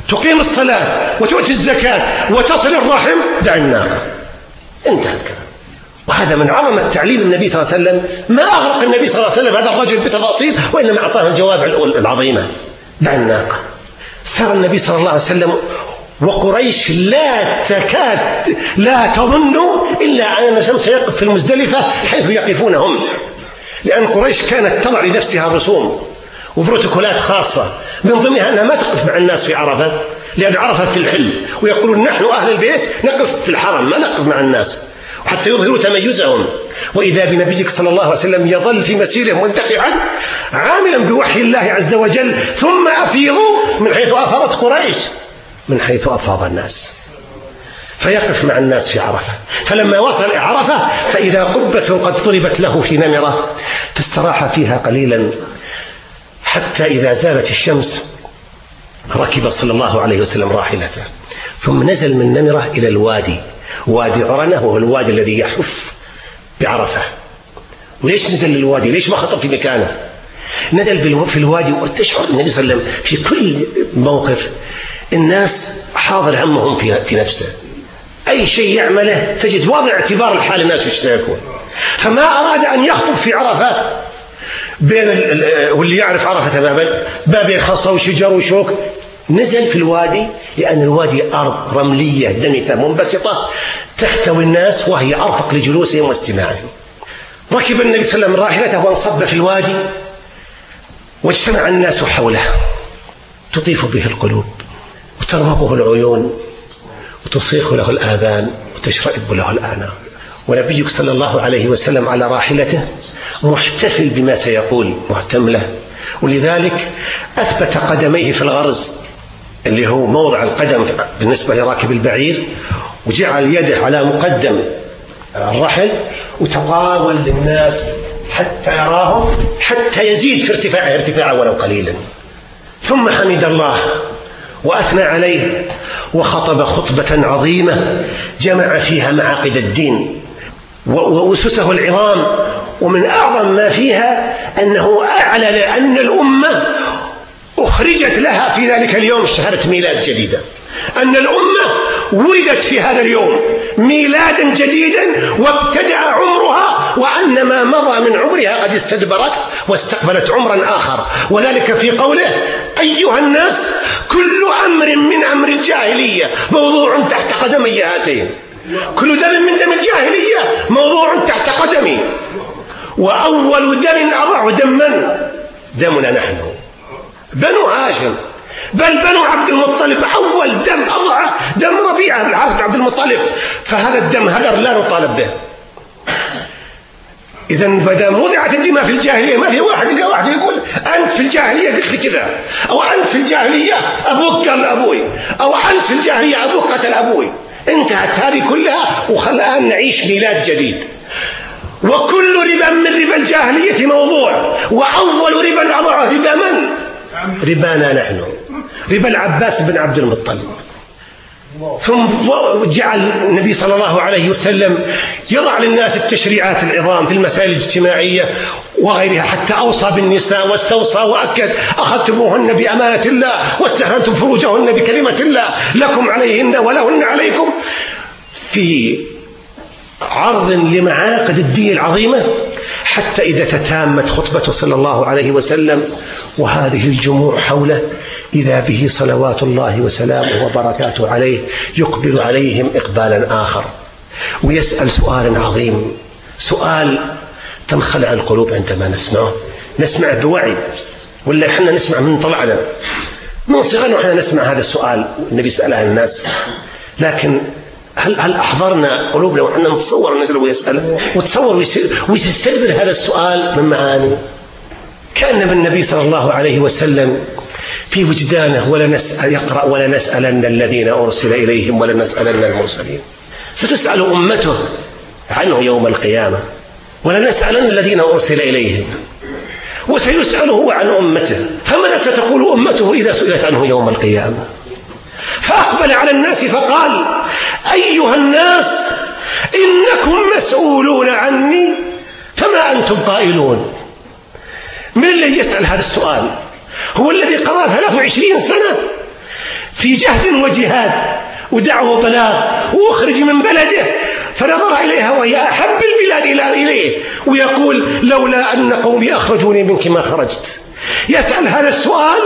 تقيم الصلاة وتؤتي الزكاة وتصل الرحم دع الناقة. انتهى الكلام وهذا من عظمة تعليم النبي صلى الله عليه وسلم. ما أغرق النبي صلى الله عليه وسلم هذا الرجل بتفاصيل وإنما أعطاه الجواب العظيمة دع الناقة. سار النبي صلى الله عليه وسلم وقريش لا تكاد لا تظن إلا أن الشمس يقف في المزدلفة حيث يقفون هم لأن قريش كانت تضع لنفسها رسوم وبروتوكولات خاصة من ضمنها أنها ما تقف مع الناس في عرفة لأن عرفة في الحل. ويقولون نحن أهل البيت نقف في الحرم ما نقف مع الناس. حتى يظهروا تميزهم. وإذا بنبيك صلى الله عليه وسلم يظل في مسيره مندفعا عاملا بوحي الله عز وجل ثم أفيضوا من حيث أفاضت قريش. من حيث أفاض الناس. فيقف مع الناس في عرفة. فلما وصل عرفة فإذا قبة قد ضربت له في نمرة فاستراح فيها قليلا حتى إذا زالت الشمس ركب صلى الله عليه وسلم راحلته. ثم نزل من نمرة إلى الوادي. وادي عرنة وهو الوادي الذي يحف بعرفة. وليش نزل للوادي؟ ليش ما خطب في مكانه؟ نزل في الوادي وتشعر النبي صلى الله عليه وسلم في كل موقف الناس حاضر همهم في, نفسه. أي شيء يعمله تجد واضع اعتبار الحال الناس وش سيكون فما أراد أن يخطب في عرفة بين واللي يعرف عرفة تماما ما بين وشجر وشوك. نزل في الوادي لأن الوادي أرض رملية دمثة منبسطة تحتوي الناس وهي أرفق لجلوسهم واستماعهم. ركب النبي صلى الله عليه وسلم راحلته وانصب في الوادي واجتمع الناس حوله. تطيف به القلوب وترمقه العيون وتصيخ له الآذان وتشرئب له الآنام ونبيك صلى الله عليه وسلم على راحلته محتفل بما سيقول مهتم له. ولذلك أثبت قدميه في الغرز اللي هو موضع القدم بالنسبة لراكب البعير وجعل يده على مقدم الرحل وتطاول للناس حتى يراهم حتى يزيد في ارتفاعه ارتفاعا ولو قليلا. ثم حمد الله وأثنى عليه وخطب خطبة عظيمة جمع فيها معاقد الدين وأسسه العظام. ومن أعظم ما فيها أنه أعلن أن الأمة أخرجت لها في ذلك اليوم شهادة ميلاد جديدة. أن الأمة ولدت في هذا اليوم ميلادا جديدا وابتدأ عمرها وأن ما مضى من عمرها قد استدبرت واستقبلت عمرا آخر. وذلك في قوله أيها الناس كل أمر من أمر الجاهلية موضوع تحت قدمي هاتين كل دم من دم الجاهلية موضوع تحت قدمي وأول دم أضع دم من؟ دمنا نحن. بنو هاشم بل بنو عبد المطلب أول دم أضع دم ربيعة بن عبد المطلب. فهذا الدم هدر لا نطالب به. إذا بدأ وضعت الدماء في الجاهلية ما في واحد إلا واحد يقول أنت في الجاهلية قلت لي كذا. أو أنت في الجاهلية أبوك قال أبوي أو أنت في الجاهلية أبوك قتل أبوي. انتهت هذه كلها وخل الآن نعيش ميلاد جديد. وكل ربا من ربا الجاهلية موضوع. وأول ربا أضعه ربا من؟ ربانا نحن. ربا العباس بن عبد المطلب. ثم جعل النبي صلى الله عليه وسلم يضع للناس التشريعات العظام في المسائل الاجتماعية وغيرها حتى أوصى بالنساء واستوصى وأكد أخذتموهن بأمانة الله واستحللتم فروجهن بكلمة الله. لكم عليهن ولهن عليكم. في عرض لمعاقد الدين العظيمة حتى إذا تتامت خطبته صلى الله عليه وسلم وهذه الجموع حوله إذا به صلوات الله وسلامه وبركاته عليه يقبل عليهم إقبالا آخر. ويسأل سؤال عظيم سؤال تنخلع القلوب عندما نسمعه. نسمع بوعي ولا إحنا نسمع من طلعنا؟ من صغرنا إحنا نسمع هذا السؤال النبي سأله الناس لكن هل هل أحضرنا قلوبنا وحنا نتصور نزل ويسأل؟ وتصور ويستدبر هذا السؤال من معاني. كأن النبي صلى الله عليه وسلم في وجدانه ولا نسأل يقرأ ولا نسألن الذين أرسل إليهم ولا نسألن المرسلين. ستسأل أمته عنه يوم القيامة ولا نسألن الذين أرسل إليهم. وسيسأل هو عن أمته. فماذا ستقول أمته إذا سئلت عنه يوم القيامة؟ فأقبل على الناس فقال أيها الناس إنكم مسؤولون عني فما أنتم قائلون؟ من الذي يسأل هذا السؤال؟ هو الذي قضى 23 سنة في جهد وجهاد ودعوة وبلاغ وأخرج من بلده فنظر إليها وهي أحب البلاد إليه ويقول لولا أن قومي أخرجوني منك ما خرجت. يسأل هذا السؤال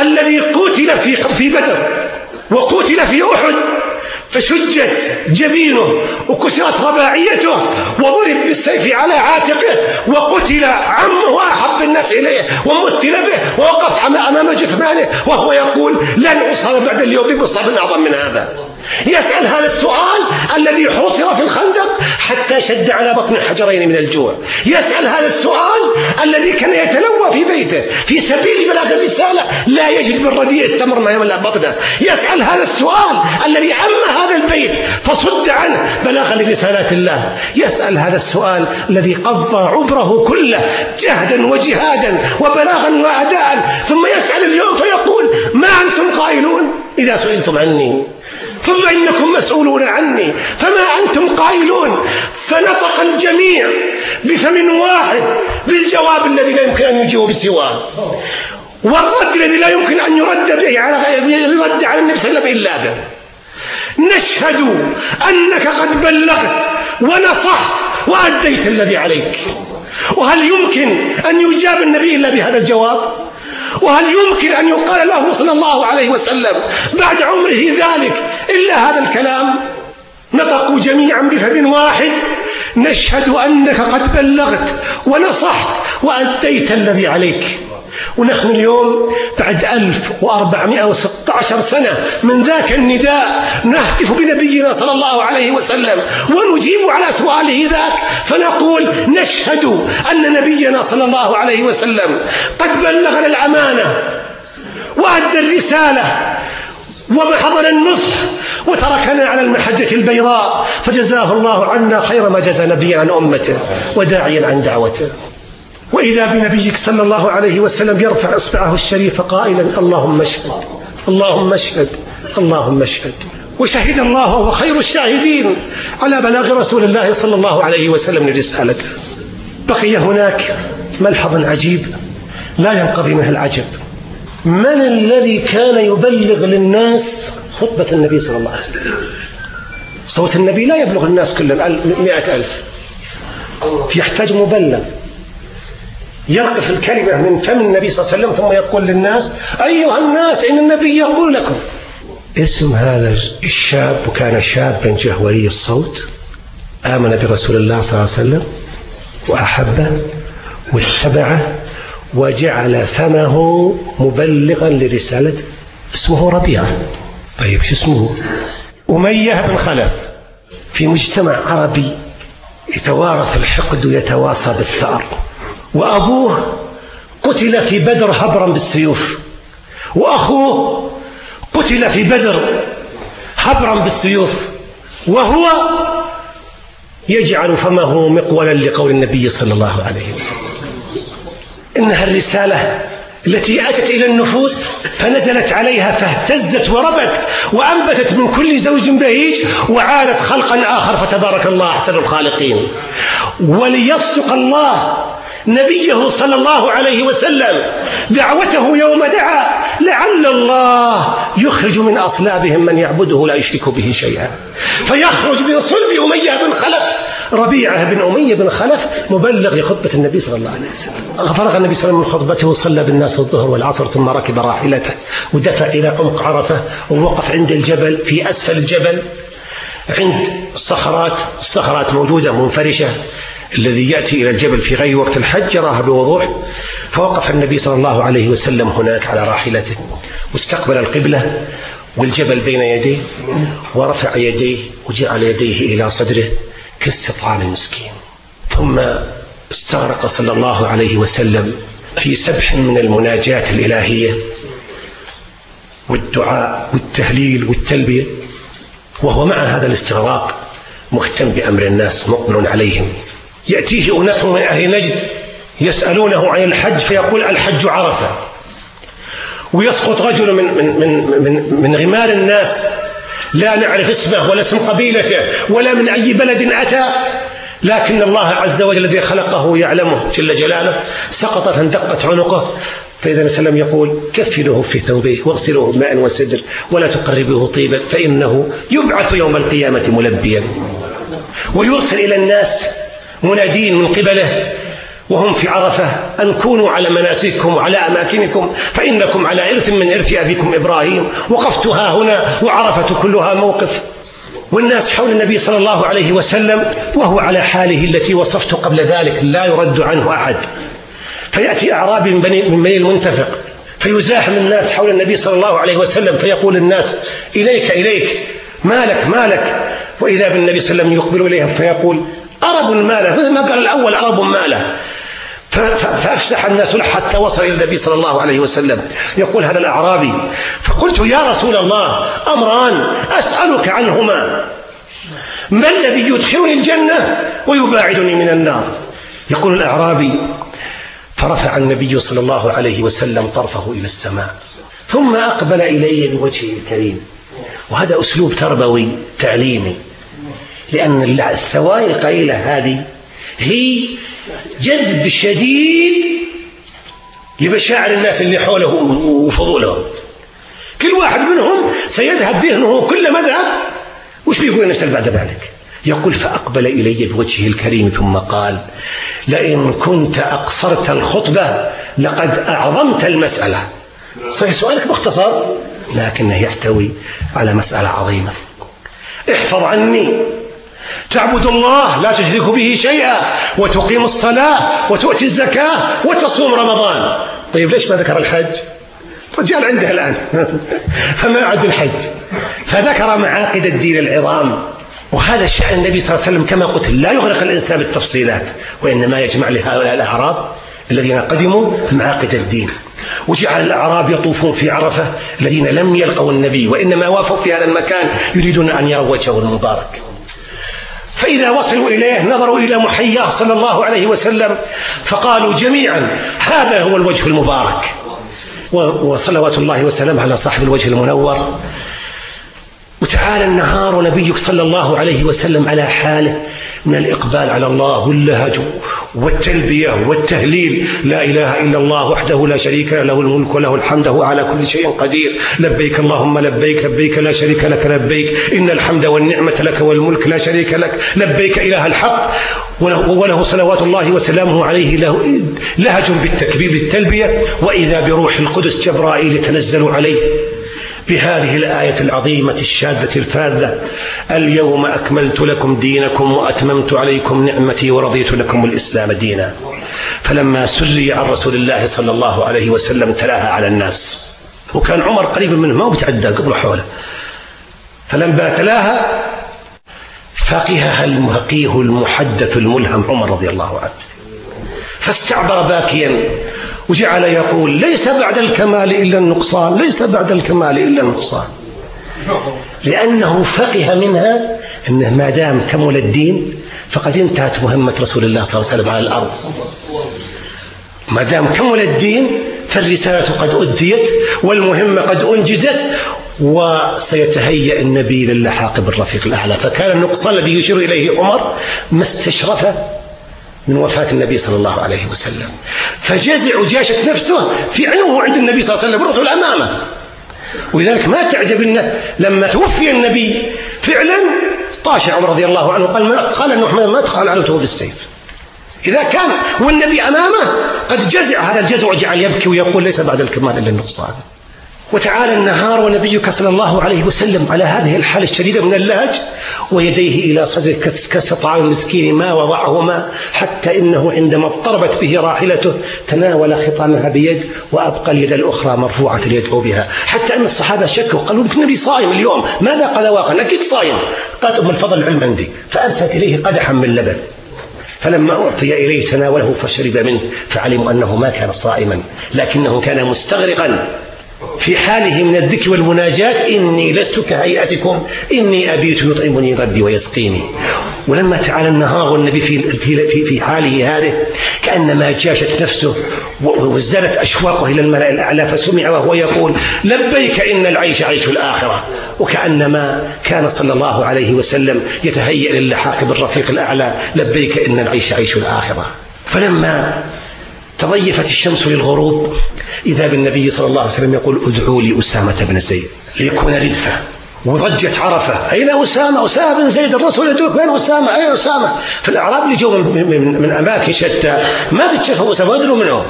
الذي قتل في في بدر وقتل في أحد فشجت جبينه وكسرت رباعيته وضرب بالسيف على عاتقه وقتل عمه أحب الناس إليه ومثل به ووقف أمام جثمانه وهو يقول لن أصاب بعد اليوم بمصاب أعظم من هذا. يسأل هذا السؤال الذي حصر في الخندق حتى شد على بطن حجرين من الجوع. يسأل هذا السؤال الذي كان يتلوى في بيته في سبيل بلاغ الرسالة لا يجد من رديء التمر ما يملأ بطنه. يسأل هذا السؤال الذي عم هذا البيت فصد عنه. بلاغا لرسالات الله. يسأل هذا السؤال الذي قضى عبره كله جهدا وجهادا وبلاغا وأداء. ثم يسأل اليوم فيقول ما أنتم قائلون؟ إذا سئلتم عني. ثم إنكم مسؤولون عني فما أنتم قائلون؟ فنطق الجميع بفم واحد بالجواب الذي لا يمكن أن يجيب بسواه. والرد الذي لا يمكن أن يرد به على يرد على النبي صلى الله عليه وسلم إلا به. نشهد أنك قد بلغت ونصحت وأديت الذي عليك. وهل يمكن أن يجاب النبي إلا بهذا الجواب؟ وهل يمكن أن يقال له صلى الله عليه وسلم بعد عمره ذلك إلا هذا الكلام؟ نطقوا جميعا بفم واحد نشهد أنك قد بلغت ونصحت وأديت الذي عليك. ونحن اليوم بعد 1416 سنة من ذاك النداء نهتف بنبينا صلى الله عليه وسلم ونجيب على سؤاله ذاك فنقول نشهد أن نبينا صلى الله عليه وسلم قد بلغنا الأمانة وأدى الرسالة ومحضنا النصح وتركنا على المحجة البيضاء فجزاه الله عنا خير ما جزى نبيا عن أمته وداعيا عن دعوته. وإذا بنبيك صلى الله عليه وسلم يرفع إصبعه الشريف قائلا اللهم اشهد اللهم اشهد اللهم اشهد. وشهد الله وهو خير الشاهدين على بلاغ رسول الله صلى الله عليه وسلم لرسالته. بقي هناك ملحظ عجيب لا ينقضي منه العجب. من الذي كان يبلغ للناس خطبة النبي صلى الله عليه وسلم؟ صوت النبي لا يبلغ الناس كلهم مئة ألف. يحتاج مبلغ. يرقف الكلمة من فم النبي صلى الله عليه وسلم ثم يقول للناس أيها الناس إن النبي يقول لكم. اسم هذا الشاب وكان شابا جهوري الصوت آمن برسول الله صلى الله عليه وسلم وأحبه واتبعه وجعل فمه مبلغا لرسالته اسمه ربيعة طيب شو اسمه؟ أمية بن خلف. في مجتمع عربي يتوارث الحقد ويتواصى بالثأر. وأبوه قتل في بدر هبرا بالسيوف وأخوه قتل في بدر هبرا بالسيوف وهو يجعل فمه مقولا لقول النبي صلى الله عليه وسلم. إنها الرسالة التي أتت إلى النفوس فنزلت عليها فاهتزت وربت وأنبتت من كل زوج بهيج وعادت خلقا آخر فتبارك الله أحسن الخالقين. وليصدق الله نبيه صلى الله عليه وسلم. دعوته يوم دعا لعل الله يخرج من أصلابهم من يعبده لا يشرك به شيئا. فيخرج من صلب أمية بن خلف ربيعة بن أمية بن خلف مبلغ لخطبة النبي صلى الله عليه وسلم. فرغ النبي صلى الله عليه وسلم من خطبته وصلى بالناس الظهر والعصر ثم ركب راحلته ودفع إلى عمق عرفة ووقف عند الجبل في أسفل الجبل عند الصخرات. الصخرات موجودة منفرشة. الذي يأتي إلى الجبل في غير وقت الحج يراها بوضوح فوقف النبي صلى الله عليه وسلم هناك على راحلته واستقبل القبلة والجبل بين يديه ورفع يديه وجعل يديه إلى صدره كاستطعام المسكين. ثم استغرق صلى الله عليه وسلم في سبح من المناجاة الإلهية والدعاء والتهليل والتلبية وهو مع هذا الاستغراق مهتم بأمر الناس مقبل عليهم. يأتيه أناس من أهل نجد يسألونه عن الحج فيقول الحج عرفة. ويسقط رجل من, من, من, من, من غمار الناس لا نعرف اسمه ولا اسم قبيلته ولا من أي بلد أتى. لكن الله عز وجل الذي خلقه يعلمه جل جلاله سقط فاندقت عنقه. فإذا وسلم يقول كفنوه في ثوبه واغسلوه بماء وسدر ولا تقربوه طيبا فإنه يبعث يوم القيامة ملبيا. ويرسل إلى الناس منادين من قبله وهم في عرفة أن كونوا على مناسككم وعلى أماكنكم فإنكم على إرث من إرث أبيكم إبراهيم وقفتها هنا وعرفة كلها موقف. والناس حول النبي صلى الله عليه وسلم وهو على حاله التي وصفت قبل ذلك لا يرد عنه أحد. فيأتي أعرابي من بني, من بني المنتفق فيزاحم الناس حول النبي صلى الله عليه وسلم فيقول الناس إليك إليك مالك مالك. وإذا بالنبي صلى الله عليه وسلم يقبل إليهم فيقول أرب ماله مثل ما قال الأول أرب ماله فأفسح الناس حتى وصل إلى النبي صلى الله عليه وسلم. يقول هذا الأعرابي فقلت يا رسول الله أمران أسألك عنهما. ما الذي يدخلني الجنة ويباعدني من النار؟ يقول الأعرابي فرفع النبي صلى الله عليه وسلم طرفه إلى السماء ثم أقبل إلي بوجهه الكريم. وهذا أسلوب تربوي تعليمي. لأن الثواني القليلة هذه هي جذب شديد لمشاعر الناس اللي حوله وفضولهم. كل واحد منهم سيذهب ذهنه كل مذهب. وش بيقول نسأل بعد ذلك؟ يقول فأقبل إلي بوجهه الكريم ثم قال لئن كنت أقصرت الخطبة لقد أعظمت المسألة. صحيح سؤالك مختصر لكنه يحتوي على مسألة عظيمة. احفظ عني. تعبد الله لا تشرك به شيئا وتقيم الصلاة وتؤتي الزكاة وتصوم رمضان. طيب ليش ما ذكر الحج؟ رجال عنده الآن. فما عد الحج. فذكر معاقد الدين العظام. وهذا شأن النبي صلى الله عليه وسلم كما قلت لا يغرق الإنسان بالتفصيلات وإنما يجمع لهؤلاء الأعراب الذين قدموا معاقد الدين. وجعل الأعراب يطوفون في عرفة الذين لم يلقوا النبي وإنما وافوا في هذا المكان يريدون أن يروا وجهه المبارك. فإذا وصلوا إليه نظروا إلى محياه صلى الله عليه وسلم فقالوا جميعا هذا هو الوجه المبارك. وصلوات الله وسلامه على صاحب الوجه المنور. وتعالى النهار ونبيك صلى الله عليه وسلم على حاله من الإقبال على الله واللهج والتلبية والتهليل. لا إله إلا الله وحده لا شريك له الملك وله الحمد هو على كل شيء قدير. لبيك اللهم لبيك لبيك لا شريك لك لبيك. إن الحمد والنعمة لك والملك لا شريك لك. لبيك إله الحق وله, صلوات الله وسلامه عليه له لهج بالتكبير بالتلبية وإذا بروح القدس جبرائيل يتنزل عليه. بهذه الآية العظيمة الشاذة الفاذة اليوم أكملت لكم دينكم وأتممت عليكم نعمتي ورضيت لكم الإسلام دينا. فلما سري عن رسول الله صلى الله عليه وسلم تلاها على الناس. وكان عمر قريب منه ما بتعدى قبل حوله. فلما تلاها فقهها المفقيه المحدث الملهم عمر رضي الله عنه. فاستعبر باكيا وجعل يقول ليس بعد الكمال إلا النقصان ليس بعد الكمال إلا النقصان. لأنه فقه منها أنه ما دام كمل الدين فقد انتهت مهمة رسول الله صلى الله عليه وسلم على الأرض. ما دام كمل الدين فالرسالة قد أديت والمهمة قد أنجزت وسيتهيأ النبي للحاق بالرفيق الأعلى. فكان النقصان الذي يشير إليه عمر ما استشرفه من وفاة النبي صلى الله عليه وسلم. فجزع وجاشت نفسه في عينه عند النبي صلى الله عليه وسلم والرسول أمامه ولذلك ما تعجب إنه لما توفي النبي فعلا طاش عمر رضي الله عنه قال ما قال انه ما تخال علته بالسيف إذا كان والنبي أمامه قد جزع هذا الجزع وجعل يبكي ويقول ليس بعد الكمال إلا النقصان. وتعالى النهار ونبيك صلى الله عليه وسلم على هذه الحالة الشديدة من اللهج ويديه إلى صدره كاستطاع المسكين ما وضعهما حتى إنه عندما اضطربت به راحلته تناول خطامها بيد وأبقى اليد الأخرى مرفوعة يدعو بها. حتى أن الصحابة شكوا قالوا لك النبي صايم اليوم ماذا قال واقع أكيد صايم. قالت أم الفضل العلم عندي. فأرسلت إليه قدحا من لبن. فلما أعطي إليه تناوله فشرب منه فعلموا أنه ما كان صائما لكنه كان مستغرقا. في حاله من الذكر والمناجاة إني لست كهيئتكم إني أبيت يطعمني ربي ويسقيني. ولما تعالى النهار والنبي في في في حاله هذه كأنما جاشت نفسه وازدادت أشواقه إلى الملأ الأعلى فسمع وهو يقول لبيك إن العيش عيش الآخرة. وكأنما كان صلى الله عليه وسلم يتهيأ للحاق بالرفيق الأعلى لبيك إن العيش عيش الآخرة. فلما تضيفت الشمس للغروب. إذا بالنبي صلى الله عليه وسلم يقول ادعوا لي أسامة بن زيد ليكون ردفة. وضجت عرفة. أين أسامة؟ أسامة بن زيد الرسول يدعوك وين أسامة؟ أين أسامة؟ في الأعراب اللي جو من, من, من أماكن شتى. ما تشافوا أسامة يدروا منه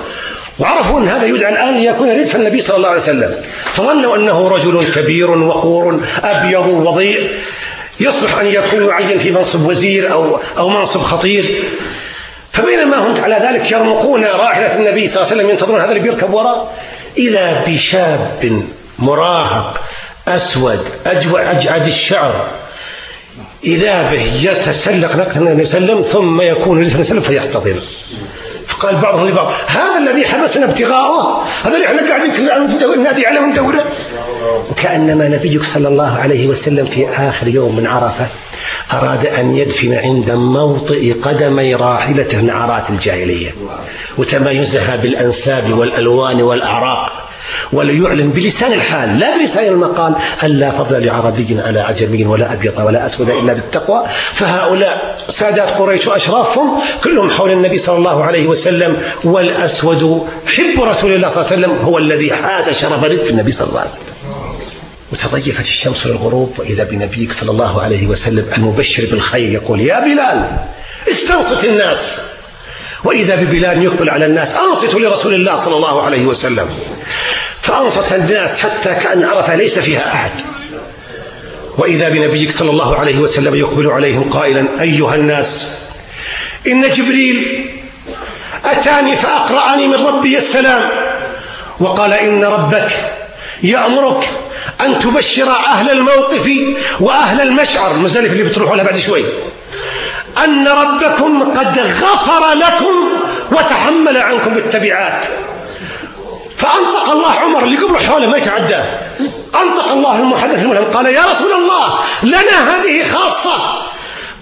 وعرفوا أن هذا يدعى الآن ليكون ردف النبي صلى الله عليه وسلم. فظنوا أنه رجل كبير وقور أبيض وضيع يصلح أن يكون يعين في منصب وزير أو, أو منصب خطير. فبينما هم على ذلك يرمقون راحلة النبي صلى الله عليه وسلم ينتظرون هذا اللي بيركب وراء إذا بشاب مراهق أسود أجعد الشعر. إذا به يتسلق نقل النبي صلى الله عليه وسلم ثم يكون رجل وسلم فيحتضر فقال بعضهم لبعض هذا الذي حبسنا ابتغاءه هذا اللي إحنا قاعدين نادي عليه وندوره وكأنما نبيك صلى الله عليه وسلم في آخر يوم من عرفة أراد أن يدفن عند موطئ قدمي راحلته نعرات الجاهلية وتمايزها بالأنساب والألوان والأعراق وليعلن بلسان الحال لا بلسان المقال لا فضل لعربي على عجمي ولا أبيض ولا أسود إلا بالتقوى. فهؤلاء سادات قريش وأشرافهم كلهم حول النبي صلى الله عليه وسلم والأسود حب رسول الله صلى الله عليه وسلم هو الذي حاز شرف رزق النبي صلى الله عليه وسلم. وتضيفت الشمس للغروب وإذا بنبيك صلى الله عليه وسلم المبشر بالخير يقول يا بلال استنصت الناس. وإذا ببلال يقبل على الناس أنصتوا لرسول الله صلى الله عليه وسلم. فأنصت الناس حتى كأن عرف ليس فيها أحد. وإذا بنبيك صلى الله عليه وسلم يقبل عليهم قائلا أيها الناس إن جبريل أتاني فأقرأني من ربي السلام وقال إن ربك يأمرك أن تبشر أهل الموقف وأهل المشعر المزالف اللي بتروحوا لها بعد شوي. أن ربكم قد غفر لكم وتحمل عنكم التبعات. فأنطق الله عمر اللي قبل حوله ما يتعدى. أنطق الله المحدث الملهم قال يا رسول الله لنا هذه خاصة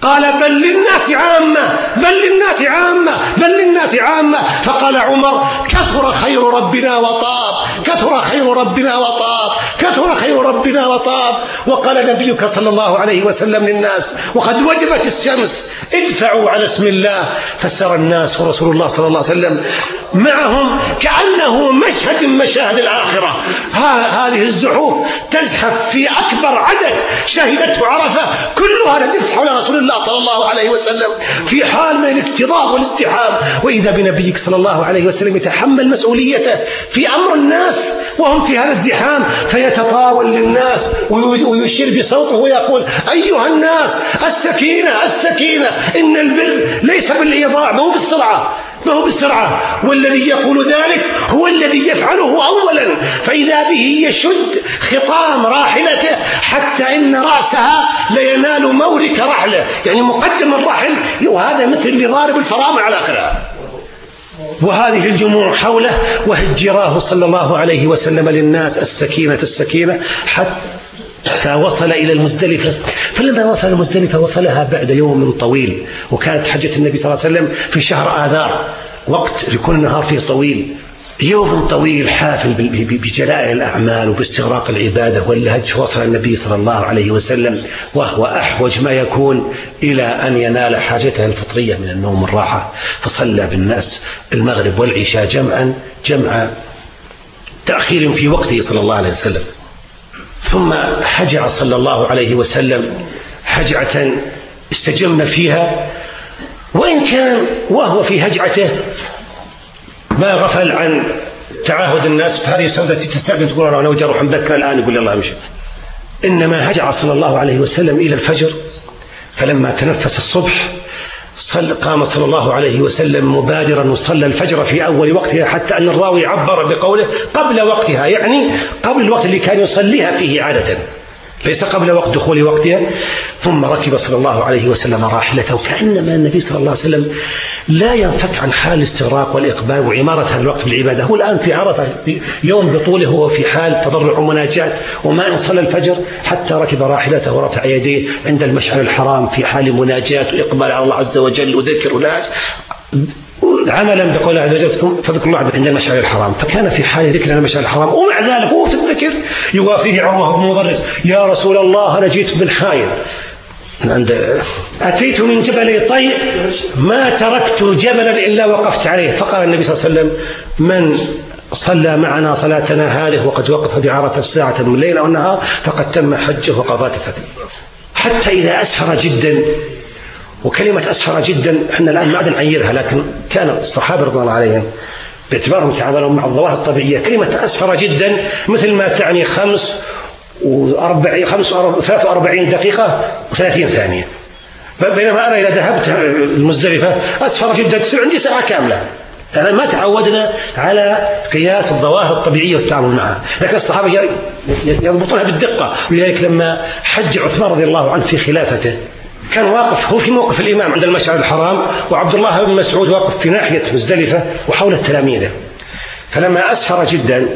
قال بل للناس عامة بل للناس عامة بل للناس عامة. فقال عمر كثر خير ربنا وطاب كثر خير ربنا وطاب كثر خير ربنا وطاب. وقال نبيك صلى الله عليه وسلم للناس وقد وجبت الشمس ادفعوا على اسم الله. فسر الناس ورسول الله صلى الله عليه وسلم معهم كأنه مشهد من مشاهد الآخرة. هذه الزحوف تزحف في أكبر عدد شهدته عرفة. كلها تدف حول رسول الله صلى الله عليه وسلم في حال من الاكتظاظ والازدحام وإذا بنبيك صلى الله عليه وسلم يتحمل مسؤوليته في أمر الناس وهم في هذا الزحام فيتطاول للناس ويشير بصوته ويقول أيها الناس السكينة السكينة إن البر ليس بالإيضاع مو بالسرعة. ما هو بالسرعة. والذي يقول ذلك هو الذي يفعله أولا. فإذا به يشد خطام راحلته حتى إن رأسها لينال مورك رحله. يعني مقدم الرحل وهذا مثل اللي ضارب الفرامل على آخرها وهذه الجموع حوله وهجراه صلى الله عليه وسلم للناس السكينة السكينة حتى وصل إلى المزدلفة. فلما وصل المزدلفة وصلها بعد يوم طويل. وكانت حجة النبي صلى الله عليه وسلم في شهر آذار وقت يكون النهار فيه طويل. يوم طويل حافل بجلائل الأعمال وباستغراق العبادة واللهج وصل النبي صلى الله عليه وسلم وهو أحوج ما يكون إلى أن ينال حاجته الفطرية من النوم الراحة فصلى بالناس المغرب والعشاء جمعا جمع تأخير في وقته صلى الله عليه وسلم. ثم حجع صلى الله عليه وسلم حجعة استجمنا فيها وإن كان وهو في هجعته ما غفل عن تعاهد الناس. فهذه السوداء تستأذن تقول أنا وجه أروح مبكر الآن يقول الله امشي إنما هجع صلى الله عليه وسلم إلى الفجر فلما تنفس الصبح قام صلى الله عليه وسلم مبادرا وصلى الفجر في أول وقتها حتى أن الراوي عبر بقوله قبل وقتها يعني قبل الوقت اللي كان يصليها فيه عادة. ليس قبل وقت دخول وقتها. ثم ركب صلى الله عليه وسلم راحلته كأنما النبي صلى الله عليه وسلم لا ينفك عن حال الاستغراق والإقبال وعمارة هذا الوقت بالعبادة. هو الآن في عرفة في يوم بطوله هو في حال تضرع ومناجاة وما إن صلى الفجر حتى ركب راحلته ورفع يديه عند المشعر الحرام في حال مناجاة وإقبال على الله عز وجل وذكر ولاج عملا بقول عز وجل فذكر الله عند المشعر الحرام. فكان في حال ذكر المشعر الحرام ومع ذلك هو في الذكر يوافيه عروه بن مضرس يا رسول الله أنا جيت بالحايل عند أتيت من جبل طي ما تركت جبلا إلا وقفت عليه. فقال النبي صلى الله عليه وسلم من صلى معنا صلاتنا هذه وقد وقف بعرفة الساعة من الليل أو النهار فقد تم حجه وقضاء حتى إذا أسفر جدا وكلمة أسفر جدا إحنا الآن ما عاد نعيرها لكن كان الصحابة رضوان عليهم باعتبارهم يتعاملون مع الظواهر الطبيعية كلمة أسفر جدا مثل ما تعني خمس وأربعين خمس وثلاث وأربعين دقيقة وثلاثين ثانية. بينما أنا إذا ذهبت المزدلفة أسفر جدا تصير عندي ساعة كاملة. لأن ما تعودنا على قياس الظواهر الطبيعية والتعامل معها. لكن الصحابة يضبطونها بالدقة. ولذلك لما حج عثمان رضي الله عنه في خلافته كان واقف هو في موقف الإمام عند المشعر الحرام وعبد الله بن مسعود واقف في ناحية مزدلفة وحول تلاميذه فلما أسفر جدا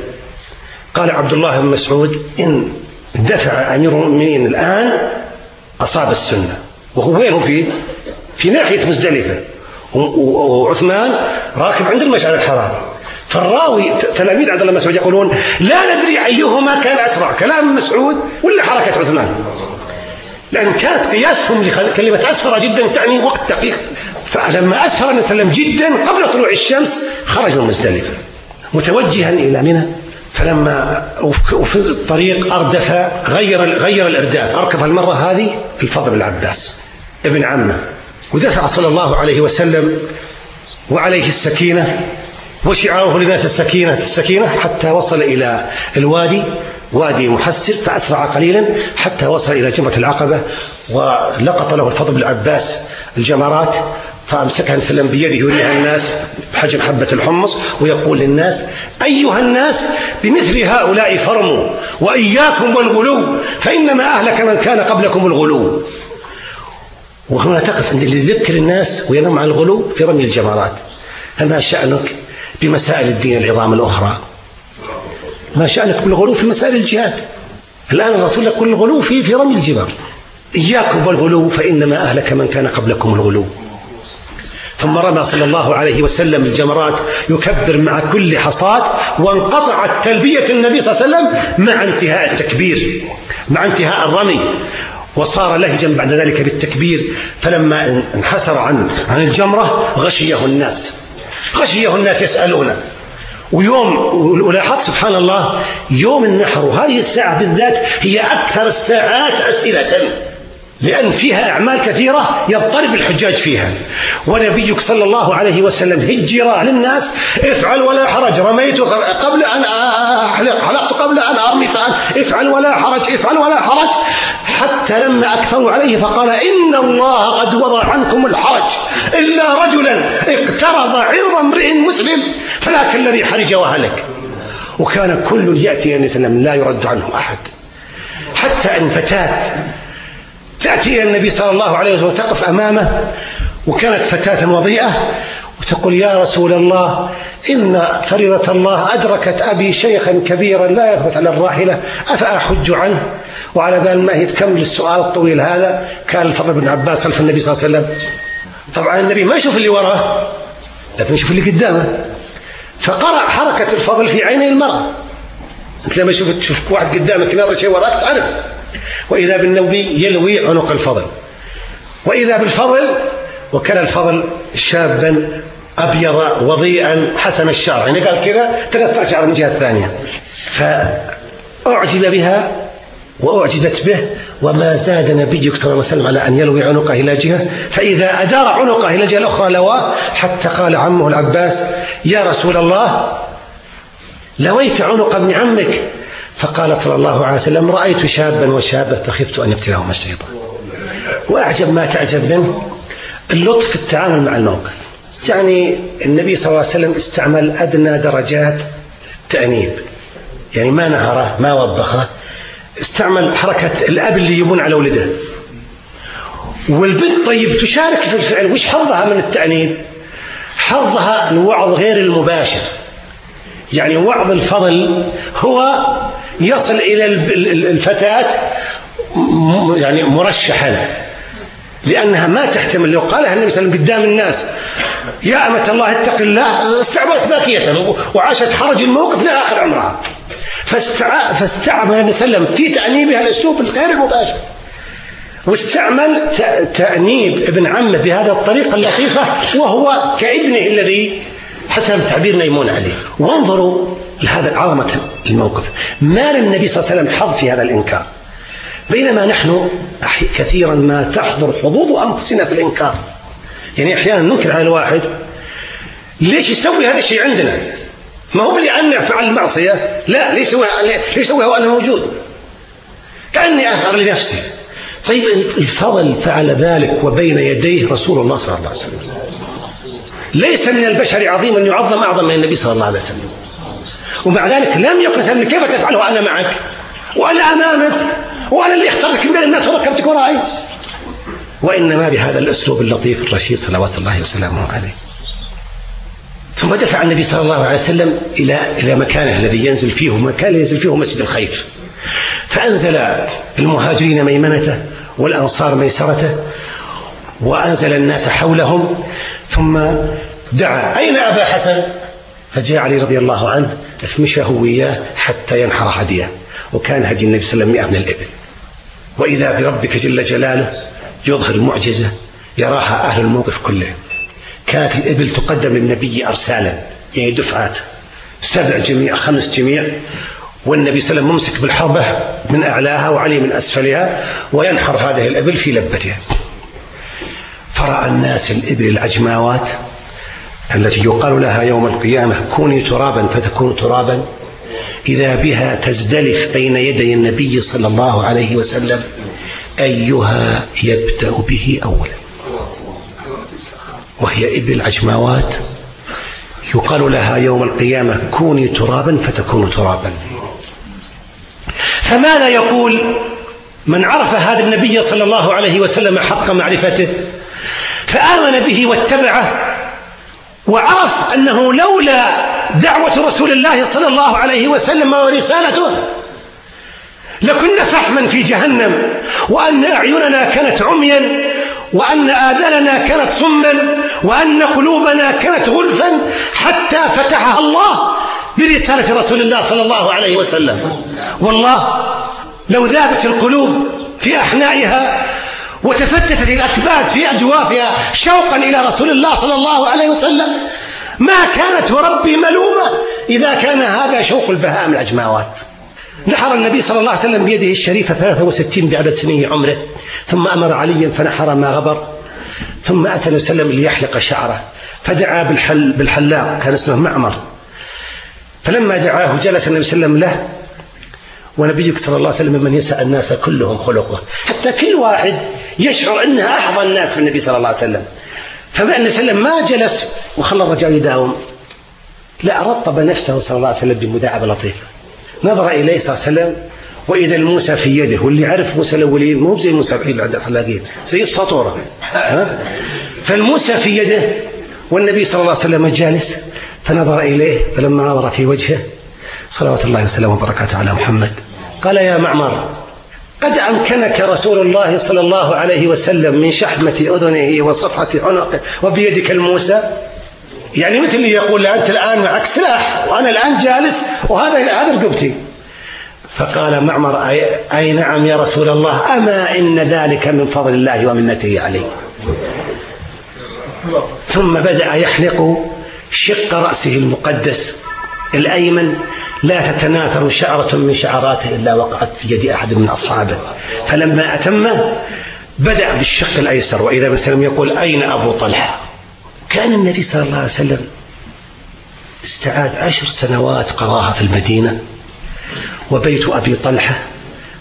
قال عبد الله بن مسعود إن دفع أمير المؤمنين الآن أصاب السنة. وهو وين في في ناحية مزدلفة. وعثمان راكب عند المشعر الحرام. فالراوي تلاميذ عبد الله مسعود يقولون لا ندري أيهما كان أسرع كلام مسعود ولا حركة عثمان؟ لأن كانت قياسهم لكلمة أسفر جدا تعني وقت دقيق. فلما أسفر النبي صلى الله عليه وسلم جدا قبل طلوع الشمس خرج من مزدلفة متوجها إلى منى. فلما وفي الطريق أردف غير غير الإرداف. أركب المرة هذه الفضل بن العباس ابن عمه. ودفع صلى الله عليه وسلم وعليه السكينة وشعاره للناس السكينة السكينة حتى وصل إلى الوادي. وادي محسر فأسرع قليلا حتى وصل إلى جمرة العقبة ولقط له الفضل بن العباس الجمرات فأمسكها وسلم بيده يريها الناس بحجم حبة الحمص ويقول للناس أيها الناس بمثل هؤلاء فرموا وإياكم والغلو فإنما أهلك من كان قبلكم الغلو. وهنا تقف عند اللي يذكر الناس وينام عن الغلو في رمي الجمرات. فما شأنك بمسائل الدين العظام الأخرى؟ ما شأنك بالغلو في مسائل الجهاد. الآن الرسول يقول الغلو في في رمي الجبر إياكم والغلو فإنما أهلك من كان قبلكم الغلو. ثم رمى صلى الله عليه وسلم الجمرات يكبر مع كل حصاة وانقطعت تلبية النبي صلى الله عليه وسلم مع انتهاء التكبير مع انتهاء الرمي. وصار لهجا بعد ذلك بالتكبير. فلما انحسر عن عن الجمرة غشيه الناس. غشيه الناس يسألونه. ويوم ولاحظت سبحان الله يوم النحر وهذه الساعة بالذات هي أكثر الساعات أسئلة لأن فيها أعمال كثيرة يضطرب الحجاج فيها. ونبيك صلى الله عليه وسلم هجر للناس افعل ولا حرج رميت قبل أن أحلق حلقت قبل أن أرمي افعل ولا حرج افعل ولا حرج. حتى لما أكثروا عليه فقال إن الله قد وضع عنكم الحرج إلا رجلا اقترض عرض امرئ مسلم فلاك الذي حرج وهلك. وكان كل يأتي النبي لا يرد عنه أحد. حتى أن فتاة تأتي إلى النبي صلى الله عليه وسلم وتقف أمامه وكانت فتاة وضيئة وتقول يا رسول الله إن فريضة الله أدركت أبي شيخا كبيرا لا يثبت على الراحلة أفأحج عنه؟ وعلى ذلك ما هي تكمل السؤال الطويل هذا كان الفضل بن عباس خلف النبي صلى الله عليه وسلم. طبعا النبي ما يشوف اللي وراه لكن يشوف اللي قدامه. فقرأ حركة الفضل في عيني المرأة. أنت لما تشوف تشوف واحد قدامك نظر شيء وراك تعرف. وإذا بالنوبي يلوي عنق الفضل. وإذا بالفضل وكان الفضل شابا أبيض وضيئا حسن الشعر يعني قال كذا تقطع شعر من الجهة الثانية فأعجب بها وأعجبت به وما زاد نبيك صلى الله عليه وسلم على أن يلوي عنقه إلى جهة. فإذا أدار عنقه إلى جهة الأخرى لواه حتى قال عمه العباس يا رسول الله لويت عنق ابن عمك. فقال صلى الله عليه وسلم رأيت شابا وشابة فخفت أن يبتلهما الشيطان. وأعجب ما تعجب منه اللطف في التعامل مع الموقف. يعني النبي صلى الله عليه وسلم استعمل أدنى درجات التأنيب. يعني ما نهره ما وبخه. استعمل حركة الأب اللي يبون على ولده. والبنت طيب تشارك في الفعل. وش حظها من التأنيب؟ حظها الوعظ غير المباشر. يعني وعظ الفضل هو يصل إلى الفتاة يعني مرشحا. لأنها ما تحتمل. لو قالها النبي صلى الله عليه وسلم قدام الناس يا أمة الله اتق الله. استعملت باكية وعاشت حرج الموقف لآخر عمرها. فاستعمل النبي صلى الله عليه وسلم في تأنيبها الأسلوب الغير المباشر. واستعمل تأنيب ابن عمه بهذا الطريقة اللطيفة وهو كابنه الذي حسب تعبير نيمون عليه. وانظروا لهذا عظمة الموقف. ما للنبي صلى الله عليه وسلم حظ في هذا الإنكار؟ بينما نحن كثيرا ما تحضر حظوظ أنفسنا في الإنكار. يعني أحيانا ننكر على الواحد ليش يسوي هذا الشيء عندنا؟ ما هو لأن فعل المعصية؟ لا ليش هو ليش يسويها وأنا موجود؟ كأني أظهر لنفسي. طيب الفضل فعل ذلك وبين يديه رسول الله صلى الله عليه وسلم. ليس من البشر عظيم يعظم أعظم من النبي صلى الله عليه وسلم. ومع ذلك لم يقل كيف تفعله وأنا معك؟ وأنا أمامك؟ وأنا اللي اخترتك من الناس وركبتك وراي وإنما بهذا الأسلوب اللطيف الرشيد صلوات الله وسلامه عليه. ثم دفع النبي صلى الله عليه وسلم إلى إلى مكانه الذي ينزل فيه مكان ينزل فيه مسجد الخيف فأنزل المهاجرين ميمنته والأنصار ميسرته وأنزل الناس حولهم ثم دعا أين أبا حسن؟ فجاء علي رضي الله عنه فمشه وياه حتى ينحر هديه. وكان هدي النبي صلى الله عليه وسلم من الإبل. وإذا بربك جل جلاله يظهر المعجزة يراها أهل الموقف كله. كانت الإبل تقدم للنبي أرسالا يعني دفعات. سبع جميع خمس جميع. والنبي صلى الله عليه وسلم ممسك بالحربة من أعلاها وعلي من أسفلها وينحر هذه الإبل في لبتها. فرأى الناس الإبل العجماوات التي يقال لها يوم القيامة كوني ترابا فتكون ترابا. إذا بها تزدلف بين يدي النبي صلى الله عليه وسلم أيها يبدأ به أولا. وهي إبل عجماوات يقال لها يوم القيامة كوني ترابا فتكون ترابا. فماذا يقول من عرف هذا النبي صلى الله عليه وسلم حق معرفته؟ فآمن به واتبعه وعرف أنه لولا دعوة رسول الله صلى الله عليه وسلم ورسالته. لكنا فحما في جهنم وأن أعيننا كانت عميا وأن آذاننا كانت صما وأن قلوبنا كانت غلفا حتى فتحها الله برسالة رسول الله صلى الله عليه وسلم. والله لو ذابت القلوب في أحنائها وتفتتت الأكباد في أجوافها شوقا إلى رسول الله صلى الله عليه وسلم ما كانت وربي ملومة. إذا كان هذا شوق البهائم الأجماوات. نحر النبي صلى الله عليه وسلم بيده الشريفة 63 بعدد سنين عمره. ثم أمر عليا فنحر ما غبر. ثم أتى وسلم ليحلق شعره. فدعا بالحل بالحلاق كان اسمه معمر. فلما دعاه جلس النبي صلى الله عليه وسلم له. ونبيك صلى الله عليه وسلم من يسع الناس كلهم خلقه. حتى كل واحد يشعر أنها أحظى الناس في النبي صلى الله عليه وسلم. فما النبي صلى الله عليه وسلم ما جلس وخلى الرجال يداوم. لا رطب نفسه صلى الله عليه وسلم بمداعبة لطيفة. نظر إليه صلى الله عليه وسلم وإذا الموسى في يده واللي عرف موسى الأولين مو زي موسى الحين عند الحلاقين زي السطورة. فالموسى في يده والنبي صلى الله عليه وسلم جالس فنظر إليه فلما نظر في وجهه صلوات الله وسلامه وبركاته على محمد قال يا معمر قد أمكنك رسول الله صلى الله عليه وسلم من شحمة أذنه وصفحة عنقه وبيدك الموسى؟ يعني مثل اللي يقول أنت الآن معك سلاح وأنا الآن جالس وهذا هذا رقبتي. فقال معمر أي, نعم يا رسول الله أما إن ذلك من فضل الله ومنته عليه. ثم بدأ يحلق شق رأسه المقدس. الأيمن لا تتناثر شعرة من شعراته إلا وقعت في يد أحد من أصحابه. فلما أتمه بدأ بالشق الأيسر وإذا وسلم يقول أين أبو طلحة؟ كان النبي صلى الله عليه وسلم استعاد عشر سنوات قضاها في المدينة وبيت أبي طلحة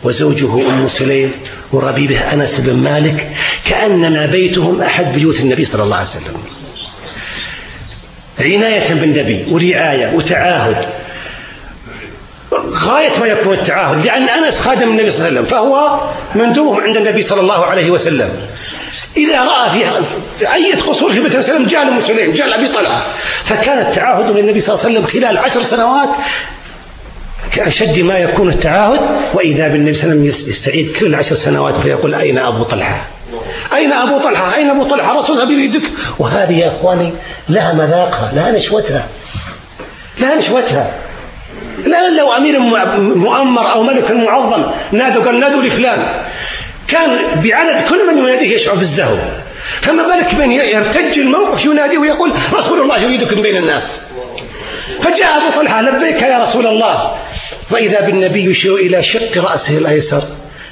وزوجه أم سليم وربيبه أنس بن مالك كأنما بيتهم أحد بيوت النبي صلى الله عليه وسلم. عناية بالنبي ورعاية وتعاهد. غاية ما يكون التعاهد لأن أنس خادم النبي صلى الله عليه وسلم فهو مندوب عند النبي صلى الله عليه وسلم. إذا رأى في أي قصور في بيت وسلم جاء لأم سليم جاء لأبي طلحة. فكان التعاهد من النبي صلى الله عليه وسلم خلال عشر سنوات كأشد ما يكون التعاهد وإذا بالنبي صلى الله عليه وسلم يستعيد كل عشر سنوات فيقول أين أبو طلحة؟ أين أبو طلحة؟ أين أبو طلحة؟ رسول بيدك وهذه يا أخواني لها مذاقها لها نشوتها. لها نشوتها. الآن لو أمير مؤمر أو ملك معظم نادوا قال نادوا لفلان. كان بعدد كل من يناديه يشعر بالزهو. فما بالك من يرتج الموقف يناديه ويقول رسول الله يريدكم بين الناس. فجاء أبو طلحة لبيك يا رسول الله. وإذا بالنبي يشير إلى شق رأسه الأيسر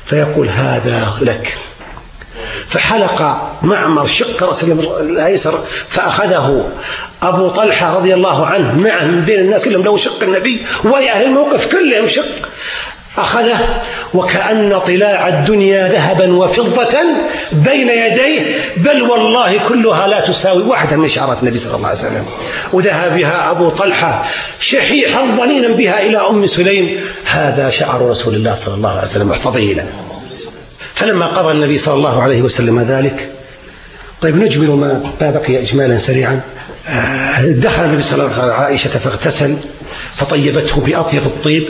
فيقول هذا لك. فحلق معمر شق رأسه الأيسر فأخذه. أبو طلحة رضي الله عنه معه من بين الناس كلهم له شق النبي ولأهل الموقف كلهم شق. أخذه وكأن طلاع الدنيا ذهبا وفضة بين يديه بل والله كلها لا تساوي واحدة من شعرات النبي صلى الله عليه وسلم. وذهب بها أبو طلحة شحيحا ظنينا بها إلى أم سليم. هذا شعر رسول الله صلى الله عليه وسلم احفظه لنا فلما قضى النبي صلى الله عليه وسلم ذلك طيب نجمل ما بقي إجمالا سريعا. آه، دخل النبي صلى الله عليه وسلم عائشة فاغتسل فطيبته بأطيب الطيب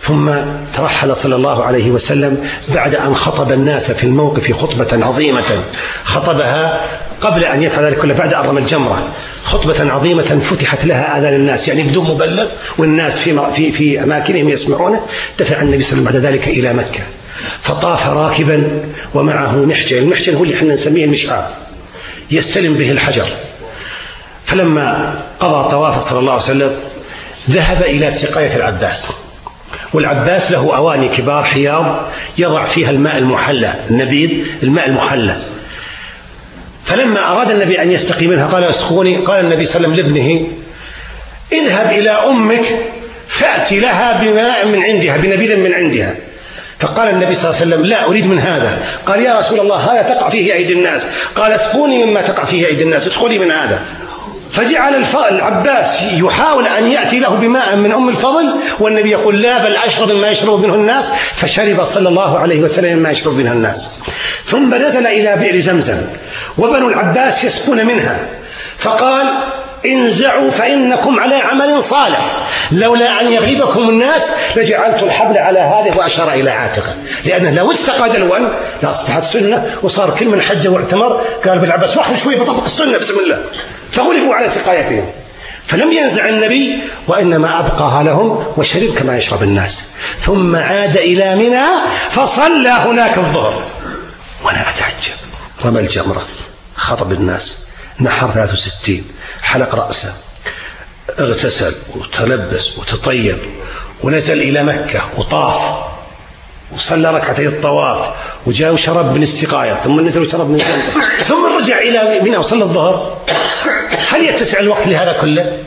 ثم ترحل صلى الله عليه وسلم بعد أن خطب الناس في الموقف خطبة عظيمة. خطبها قبل أن يفعل ذلك كله بعد أن رمى الجمرة. خطبة عظيمة فتحت لها آذان الناس يعني بدون مبلغ والناس في في في أماكنهم يسمعونه. دفع النبي صلى الله عليه وسلم بعد ذلك إلى مكة. فطاف راكبا ومعه محجن المحجن هو اللي إحنا نسميه المشعار يستلم به الحجر. فلما قضى طواف صلى الله عليه وسلم ذهب إلى سقاية العباس. والعباس له أواني كبار حياض يضع فيها الماء المحلى النبيذ الماء المحلى. فلما أراد النبي أن يستقي منها قال أسقوني. قال النبي صلى الله عليه وسلم لابنه اذهب إلى أمك فأتي لها بماء من عندها بنبيذ من عندها. فقال النبي صلى الله عليه وسلم لا أريد من هذا. قال يا رسول الله هذا تقع فيه أيدي الناس. قال اسقوني مما تقع فيه أيدي الناس ادخلي من هذا. فجعل العباس يحاول أن يأتي له بماء من أم الفضل والنبي يقول لا بل أشرب ما يشرب منه الناس. فشرب صلى الله عليه وسلم ما يشرب منه الناس. ثم نزل إلى بئر زمزم وبنو العباس يسقون منها. فقال انزعوا فإنكم على عمل صالح. لولا أن يغلبكم الناس لجعلت الحبل على هذه وأشار إلى عاتقه. لأنه لو استقى دلوا لأصبحت سنة وصار كل من حج واعتمر قال بالعباس واحد شوي بطبق السنة بسم الله. فغلبوا على سقايتهم. فلم ينزع النبي وإنما أبقاها لهم وشرب كما يشرب الناس. ثم عاد إلى منى فصلى هناك الظهر. وأنا أتعجب. رمى الجمرة. خطب الناس. نحر 63 حلق رأسه. اغتسل وتلبس وتطيب ونزل إلى مكة وطاف وصلى ركعتي الطواف وجاء وشرب من السقاية. ثم نزل وشرب من الزمزم ثم رجع إلى منى وصلى الظهر. هل يتسع الوقت لهذا كله؟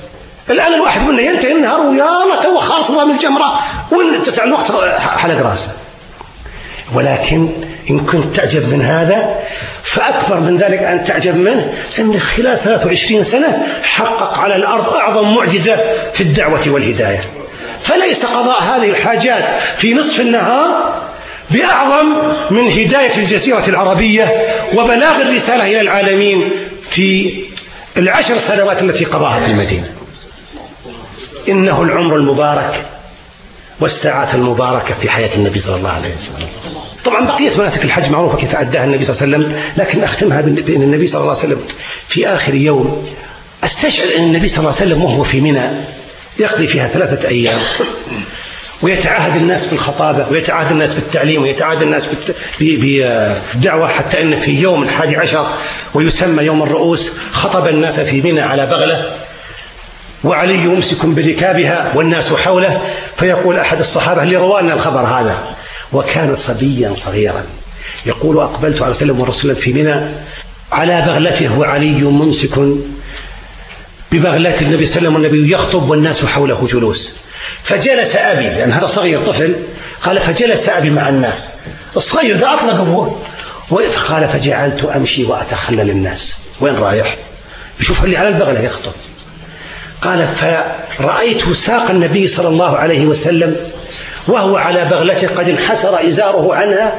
الآن الواحد منا ينتهي النهار ويا الله تو خلاص من الجمرة. وين تسع الوقت؟ حلق رأسه. ولكن إن كنت تعجب من هذا فأكبر من ذلك أن تعجب منه أن خلال 23 سنة حقق على الأرض أعظم معجزة في الدعوة والهداية. فليس قضاء هذه الحاجات في نصف النهار بأعظم من هداية الجزيرة العربية وبلاغ الرسالة إلى العالمين في العشر سنوات التي قضاها في المدينة. إنه العمر المبارك. والساعات المباركة في حياة النبي صلى الله عليه وسلم. طبعا بقية مناسك الحج معروفة كيف أداها النبي صلى الله عليه وسلم لكن أختمها بأن النبي صلى الله عليه وسلم في آخر يوم أستشعر أن النبي صلى الله عليه وسلم وهو في منى يقضي فيها ثلاثة أيام ويتعاهد الناس بالخطابة ويتعاهد الناس بالتعليم ويتعاهد الناس بالدعوة حتى أن في يوم الحادي عشر ويسمى يوم الرؤوس خطب الناس في منى على بغلة وعلي يمسك بركابها والناس حوله فيقول أحد الصحابة اللي روانا الخبر هذا؟ وكان صبيا صغيرا. يقول أقبلت على وسلم ورسول في منى على بغلته وعلي ممسك ببغلة النبي صلى الله عليه وسلم والنبي يخطب والناس حوله جلوس. فجلس أبي لأن هذا صغير طفل قال فجلس أبي مع الناس. الصغير ده أطلق أبوه. قال فجعلت أمشي وأتخلل الناس. وين رايح؟ يشوف اللي على البغلة يخطب. قال فرأيت ساق النبي صلى الله عليه وسلم وهو على بغلته قد انحسر إزاره عنها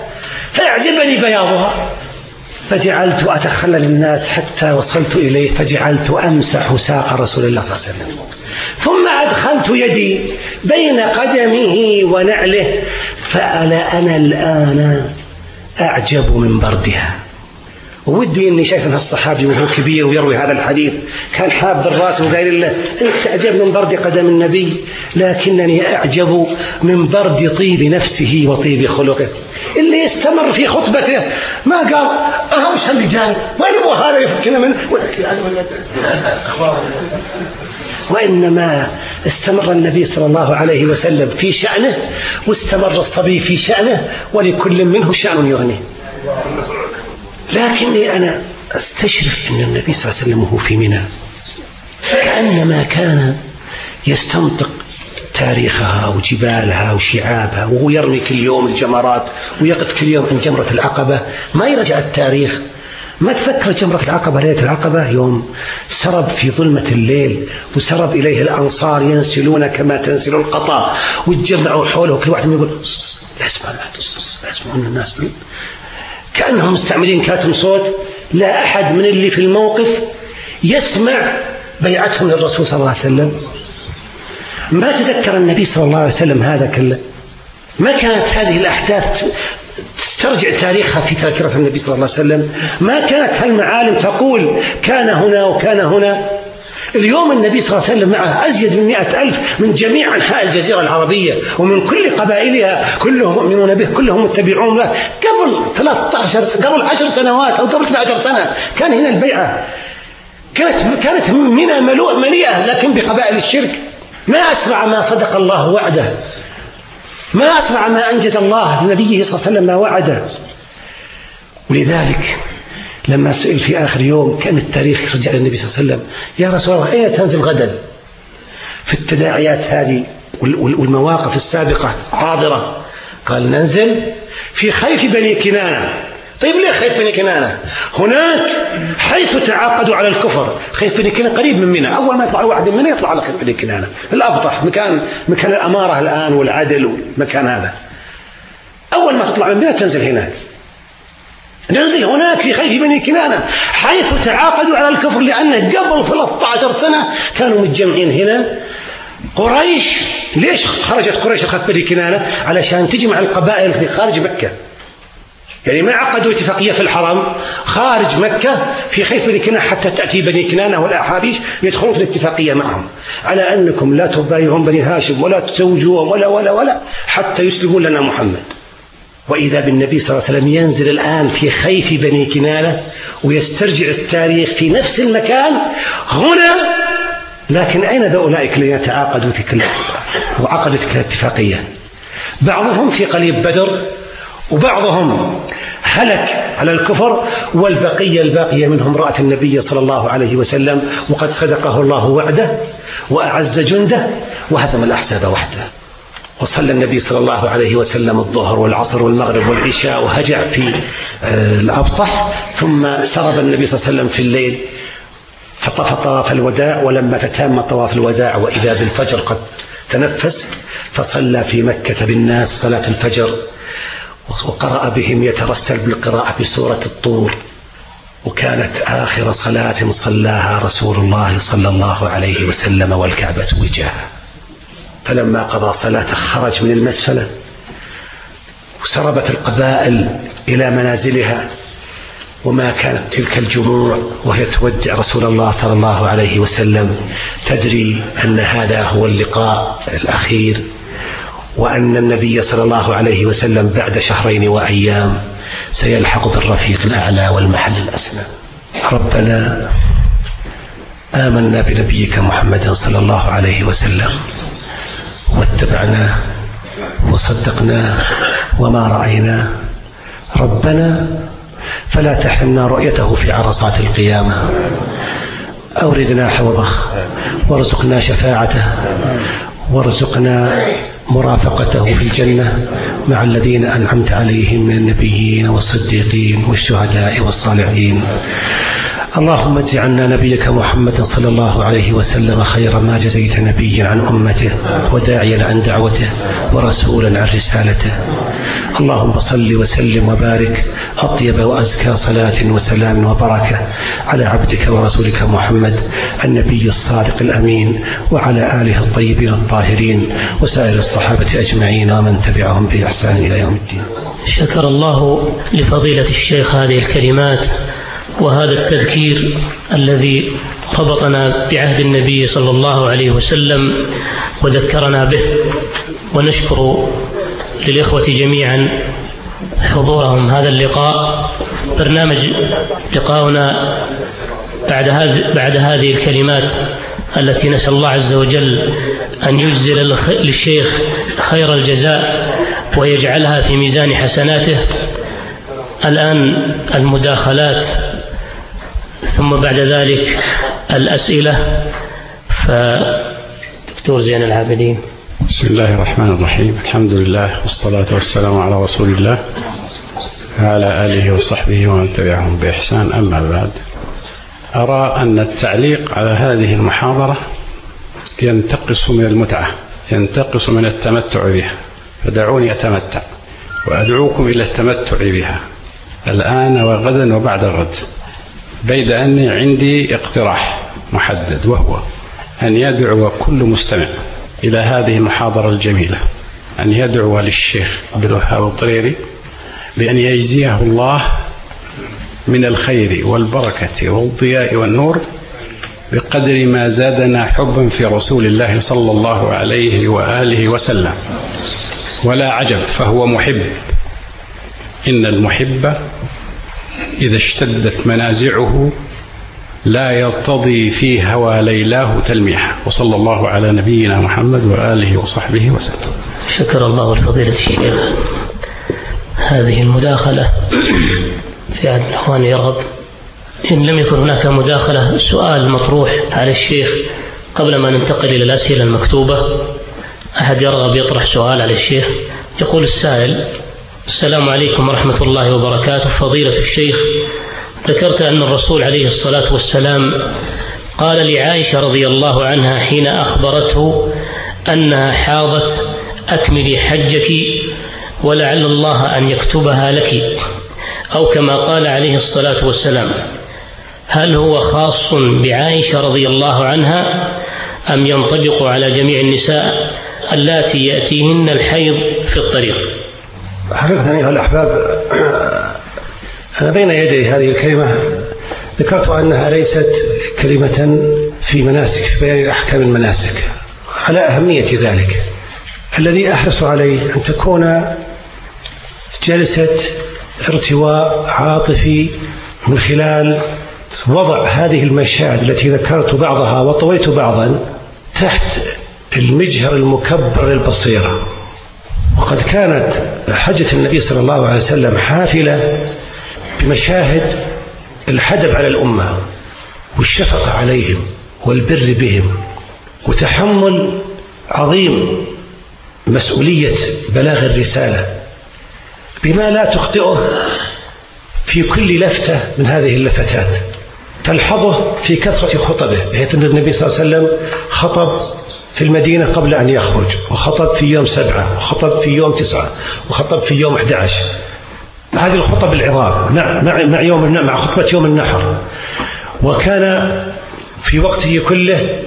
فيعجبني بياضها. فجعلت أتخلل الناس حتى وصلت إليه فجعلت أمسح ساق رسول الله صلى الله عليه وسلم. ثم أدخلت يدي بين قدمه ونعله فأنا أنا الآن أعجب من بردها. ودي إني شايف أن الصحابي وهو كبير ويروي هذا الحديث. كان حاب بالرأس وقايل له انت تعجب من برد قدم النبي لكنني أعجب من برد طيب نفسه وطيب خلقه. اللي استمر في خطبته ما قال آه وش اللي جاي وين ابو هذا يفكنا منه. وإنما استمر النبي صلى الله عليه وسلم في شأنه واستمر الصبي في شأنه ولكل منه شأن يغنيه. لكني أنا أستشرف أن النبي صلى الله عليه وسلم وهو في منى. كأنما كان يستنطق تاريخها وجبالها وشعابها وهو يرمي كل يوم الجمرات ويقف كل يوم عند جمرة العقبة. ما يرجع التاريخ. ما تذكر جمرة العقبة ليلة العقبة يوم سرب في ظلمة الليل وسرب إليه الأنصار ينسلون كما تنسل القطا وتجمعوا حوله كل واحد يقول لا اسمع لا اسمع الناس. كأنهم مستعملين كاتم صوت لا أحد من اللي في الموقف يسمع بيعتهم للرسول صلى الله عليه وسلم. ما تذكر النبي صلى الله عليه وسلم هذا كله؟ ما كانت هذه الأحداث تسترجع تاريخها في ذاكرة النبي صلى الله عليه وسلم؟ ما كانت هالمعالم تقول كان هنا وكان هنا؟ اليوم النبي صلى الله عليه وسلم معه أزيد من مئة ألف من جميع أنحاء الجزيرة العربية ومن كل قبائلها كلهم مؤمنون به كلهم متبعون له. قبل 13 قبل 10 سنوات أو قبل 12 سنة كان هنا البيعة. كانت كانت منى مليئة لكن بقبائل الشرك. ما أسرع ما صدق الله وعده. ما أسرع ما أنجد الله لنبيه صلى الله عليه وسلم ما وعده. ولذلك لما سئل في آخر يوم كان التاريخ رجع للنبي صلى الله عليه وسلم يا رسول الله أين تنزل غدا؟ في التداعيات هذه والمواقف السابقة حاضرة. قال ننزل في خيف بني كنانة. طيب ليه خيف بني كنانة؟ هناك حيث تعاقدوا على الكفر. خيف بني كنانة قريب من منى أول ما يطلع واحد من يطلع على خيف بني كنانة. الأبطح مكان مكان الأمارة الآن والعدل والمكان هذا. أول ما تطلع من منى تنزل هناك. ننزل هناك في خيف بني كنانة حيث تعاقدوا على الكفر لأن قبل 13 سنة كانوا متجمعين هنا. قريش ليش خرجت قريش أخذت بني كنانة؟ علشان تجمع القبائل في خارج مكة. يعني ما عقدوا اتفاقية في الحرم خارج مكة في خيف بني كنانة حتى تأتي بني كنانة والأحابيش يدخلون في الاتفاقية معهم. على أنكم لا تبايعون بني هاشم ولا تزوجوهم ولا ولا ولا حتى يسلمون لنا محمد. وإذا بالنبي صلى الله عليه وسلم ينزل الآن في خيف بني كنانة ويسترجع التاريخ في نفس المكان هنا لكن أين أولئك الذين يتعاقدوا تلك وعقدوا تلك الاتفاقية بعضهم في قليب بدر وبعضهم هلك على الكفر والبقية الباقية منهم رأت النبي صلى الله عليه وسلم وقد صدقه الله وعده وأعز جنده وهزم الأحزاب وحده. وصلى النبي صلى الله عليه وسلم الظهر والعصر والمغرب والعشاء وهجع في آه، الأبطح ثم سرب النبي صلى الله عليه وسلم في الليل فطاف طواف الوداع ولما تتم طواف الوداع وإذا بالفجر قد تنفس فصلى في مكة بالناس صلاة الفجر وقرأ بهم يترسل بالقراءة بسورة الطور وكانت آخر صلاة صلاها رسول الله صلى الله عليه وسلم والكعبة وجاهه. فلما قضى صلاته خرج من المسفلة وسربت القبائل إلى منازلها وما كانت تلك الجموع وهي تودع رسول الله صلى الله عليه وسلم تدري أن هذا هو اللقاء الأخير وأن النبي صلى الله عليه وسلم بعد شهرين وأيام سيلحق بالرفيق الأعلى والمحل الأسنى. ربنا آمنا بنبيك محمد صلى الله عليه وسلم. واتبعناه وصدقناه وما رأيناه ربنا فلا تحرمنا رؤيته في عرصات القيامة. أوردنا حوضه وارزقنا شفاعته وارزقنا مرافقته في الجنة مع الذين أنعمت عليهم من النبيين والصديقين والشهداء والصالحين. اللهم اجز عنا نبيك محمد صلى الله عليه وسلم خير ما جزيت نبيا عن أمته وداعيا عن دعوته ورسولا عن رسالته. اللهم صل وسلم وبارك أطيب وأزكى صلاة وسلام وبركة على عبدك ورسولك محمد النبي الصادق الأمين وعلى آله الطيبين الطاهرين وسائر الصحابة أجمعين ومن تبعهم بإحسان إلى يوم الدين. شكر الله لفضيلة الشيخ هذه الكلمات وهذا التذكير الذي ربطنا بعهد النبي صلى الله عليه وسلم وذكرنا به ونشكر للإخوة جميعا حضورهم. هذا اللقاء برنامج لقاؤنا بعد هذه بعد هذه الكلمات التي نسأل الله عز وجل أن يجزل للشيخ خير الجزاء ويجعلها في ميزان حسناته. الآن المداخلات ثم بعد ذلك الأسئلة. فدكتور زين العابدين. بسم الله الرحمن الرحيم. الحمد لله والصلاة والسلام على رسول الله وعلى آله وصحبه ومن تبعهم بإحسان. أما بعد أرى أن التعليق على هذه المحاضرة ينتقص من المتعة ينتقص من التمتع بها. فدعوني أتمتع وأدعوكم إلى التمتع بها الآن وغدا وبعد غد. بيد أني عندي اقتراح محدد وهو أن يدعو كل مستمع إلى هذه المحاضرة الجميلة أن يدعو للشيخ عبد الوهاب الطريري بأن يجزيه الله من الخير والبركة والضياء والنور بقدر ما زادنا حبا في رسول الله صلى الله عليه وآله وسلم. ولا عجب فهو محب. إن المحب إذا اشتدت منازعه لا يرتضي في هوى ليلاه تلميحا. وصلى الله على نبينا محمد وآله وصحبه وسلم. شكر الله لفضيلة الشيخ. هذه المداخلة في أحد الإخوان يرغب إن لم يكن هناك مداخلة سؤال مطروح على الشيخ قبل ما ننتقل إلى الأسئلة المكتوبة. أحد يرغب يطرح سؤال على الشيخ. يقول السائل السلام عليكم ورحمة الله وبركاته. فضيلة الشيخ ذكرت أن الرسول عليه الصلاة والسلام قال لعائشة رضي الله عنها حين أخبرته أنها حاضت أكملي حجك ولعل الله أن يكتبها لك. أو كما قال عليه الصلاة والسلام هل هو خاص بعائشة رضي الله عنها أم ينطبق على جميع النساء اللاتي يأتيهن الحيض في الطريق؟ حقيقة أيها الأحباب أنا بين يدي هذه الكلمة ذكرت أنها ليست كلمة في مناسك في بيان أحكام المناسك على أهمية ذلك. الذي أحرص عليه أن تكون جلسة ارتواء عاطفي من خلال وضع هذه المشاهد التي ذكرت بعضها وطويت بعضا تحت المجهر المكبر للبصيرة وقد كانت حجة النبي صلى الله عليه وسلم حافلة بمشاهد الحدب على الأمة والشفقة عليهم والبر بهم وتحمل عظيم مسؤولية بلاغ الرسالة. بما لا تخطئه في كل لفتة من هذه اللفتات. تلحظه في كثرة خطبه. بحيث أن النبي صلى الله عليه وسلم خطب في المدينة قبل أن يخرج وخطب في يوم سبعة وخطب في يوم تسعة وخطب في يوم 11 هذه الخطب العظام مع, مع, مع يوم مع خطبة يوم النحر. وكان في وقته كله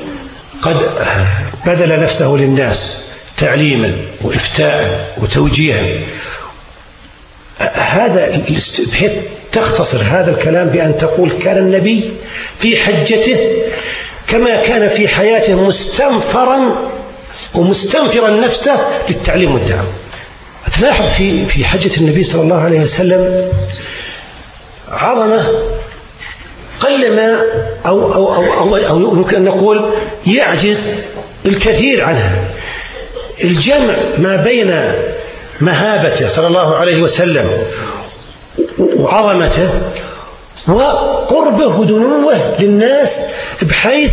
قد بذل نفسه للناس تعليما وإفتاء وتوجيها. هذا بحيث تختصر هذا الكلام بأن تقول كان النبي في حجته كما كان في حياته مستنفرا ومستنفرا نفسه للتعليم والدعوة. تلاحظ في في حجة النبي صلى الله عليه وسلم عظمة قلما أو أو أو أو, أو يمكن أن نقول يعجز الكثير عنها. الجمع ما بين مهابته صلى الله عليه وسلم وعظمته وقربه ودنوه للناس بحيث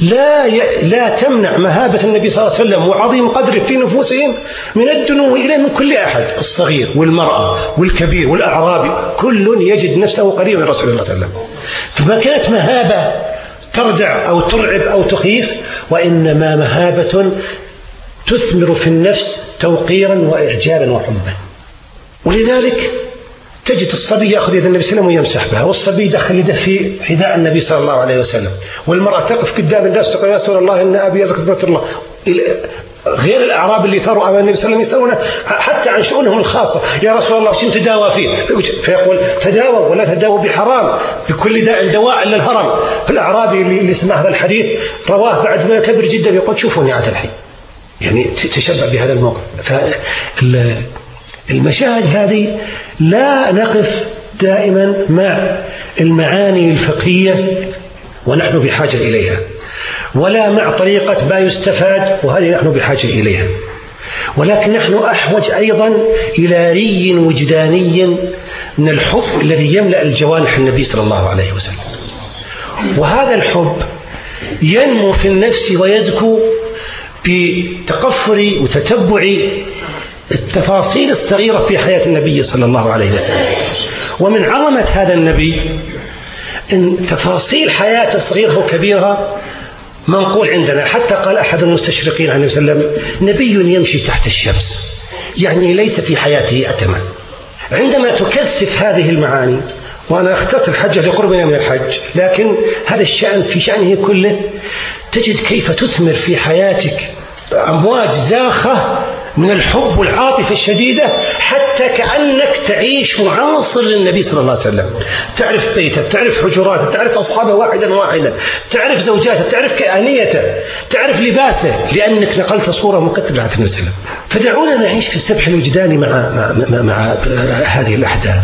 لا ي... لا تمنع مهابة النبي صلى الله عليه وسلم وعظيم قدره في نفوسهم من الدنو إلى من كل أحد الصغير والمرأة والكبير والأعرابي كل يجد نفسه قريبا من رسول الله صلى الله عليه وسلم. فما كانت مهابة تردع أو ترعب أو تخيف وإنما مهابة تثمر في النفس توقيرا وإعجابا وحبا. ولذلك تجد الصبي يأخذ يد النبي صلى الله عليه وسلم ويمسح بها والصبي يدخل يده في حذاء النبي صلى الله عليه وسلم. والمرأة تقف قدام الناس تقول يا رسول الله إن أبي يذكر الله. غير الأعراب اللي ثاروا أمام النبي صلى الله عليه وسلم يسالونه حتى عن شؤونهم الخاصة. يا رسول الله شنو تداوى فيه؟ فيقول تداوى ولا تداوى بحرام بكل داء دواء إلا الهرم. فالأعرابي اللي سمع هذا الحديث رواه بعد ما كبر جدا يقول شوفوني عاد الحين. يعني تشبع بهذا الموقف. المشاهد هذه لا نقف دائما مع المعاني الفقهية ونحن بحاجة إليها ولا مع طريقة ما يستفاد وهذه نحن بحاجة إليها. ولكن نحن أحوج أيضا إلى ري وجداني من الحب الذي يملأ الجوانح النبي صلى الله عليه وسلم. وهذا الحب ينمو في النفس ويزكو بتقفر وتتبع التفاصيل الصغيرة في حياة النبي صلى الله عليه وسلم. ومن عظمة هذا النبي إن تفاصيل حياته صغيرة وكبيرة منقول عندنا. حتى قال أحد المستشرقين عليه وسلم نبي يمشي تحت الشمس. يعني ليس في حياته أتمة عندما تكثف هذه المعاني وأنا اخترت الحج لقربنا من الحج لكن هذا الشأن في شأنه كله. تجد كيف تثمر في حياتك أمواج زاخة من الحب والعاطفة الشديدة حتى كأنك تعيش معاصر للنبي صلى الله عليه وسلم. تعرف بيته تعرف حجراته تعرف أصحابه واحدا واحدا تعرف زوجاته تعرف كآنيته تعرف لباسه لأنك نقلت صورة مكتبة عن عليه وسلم. فدعونا نعيش في السبح الوجداني مع, مع, مع, مع هذه الأحداث.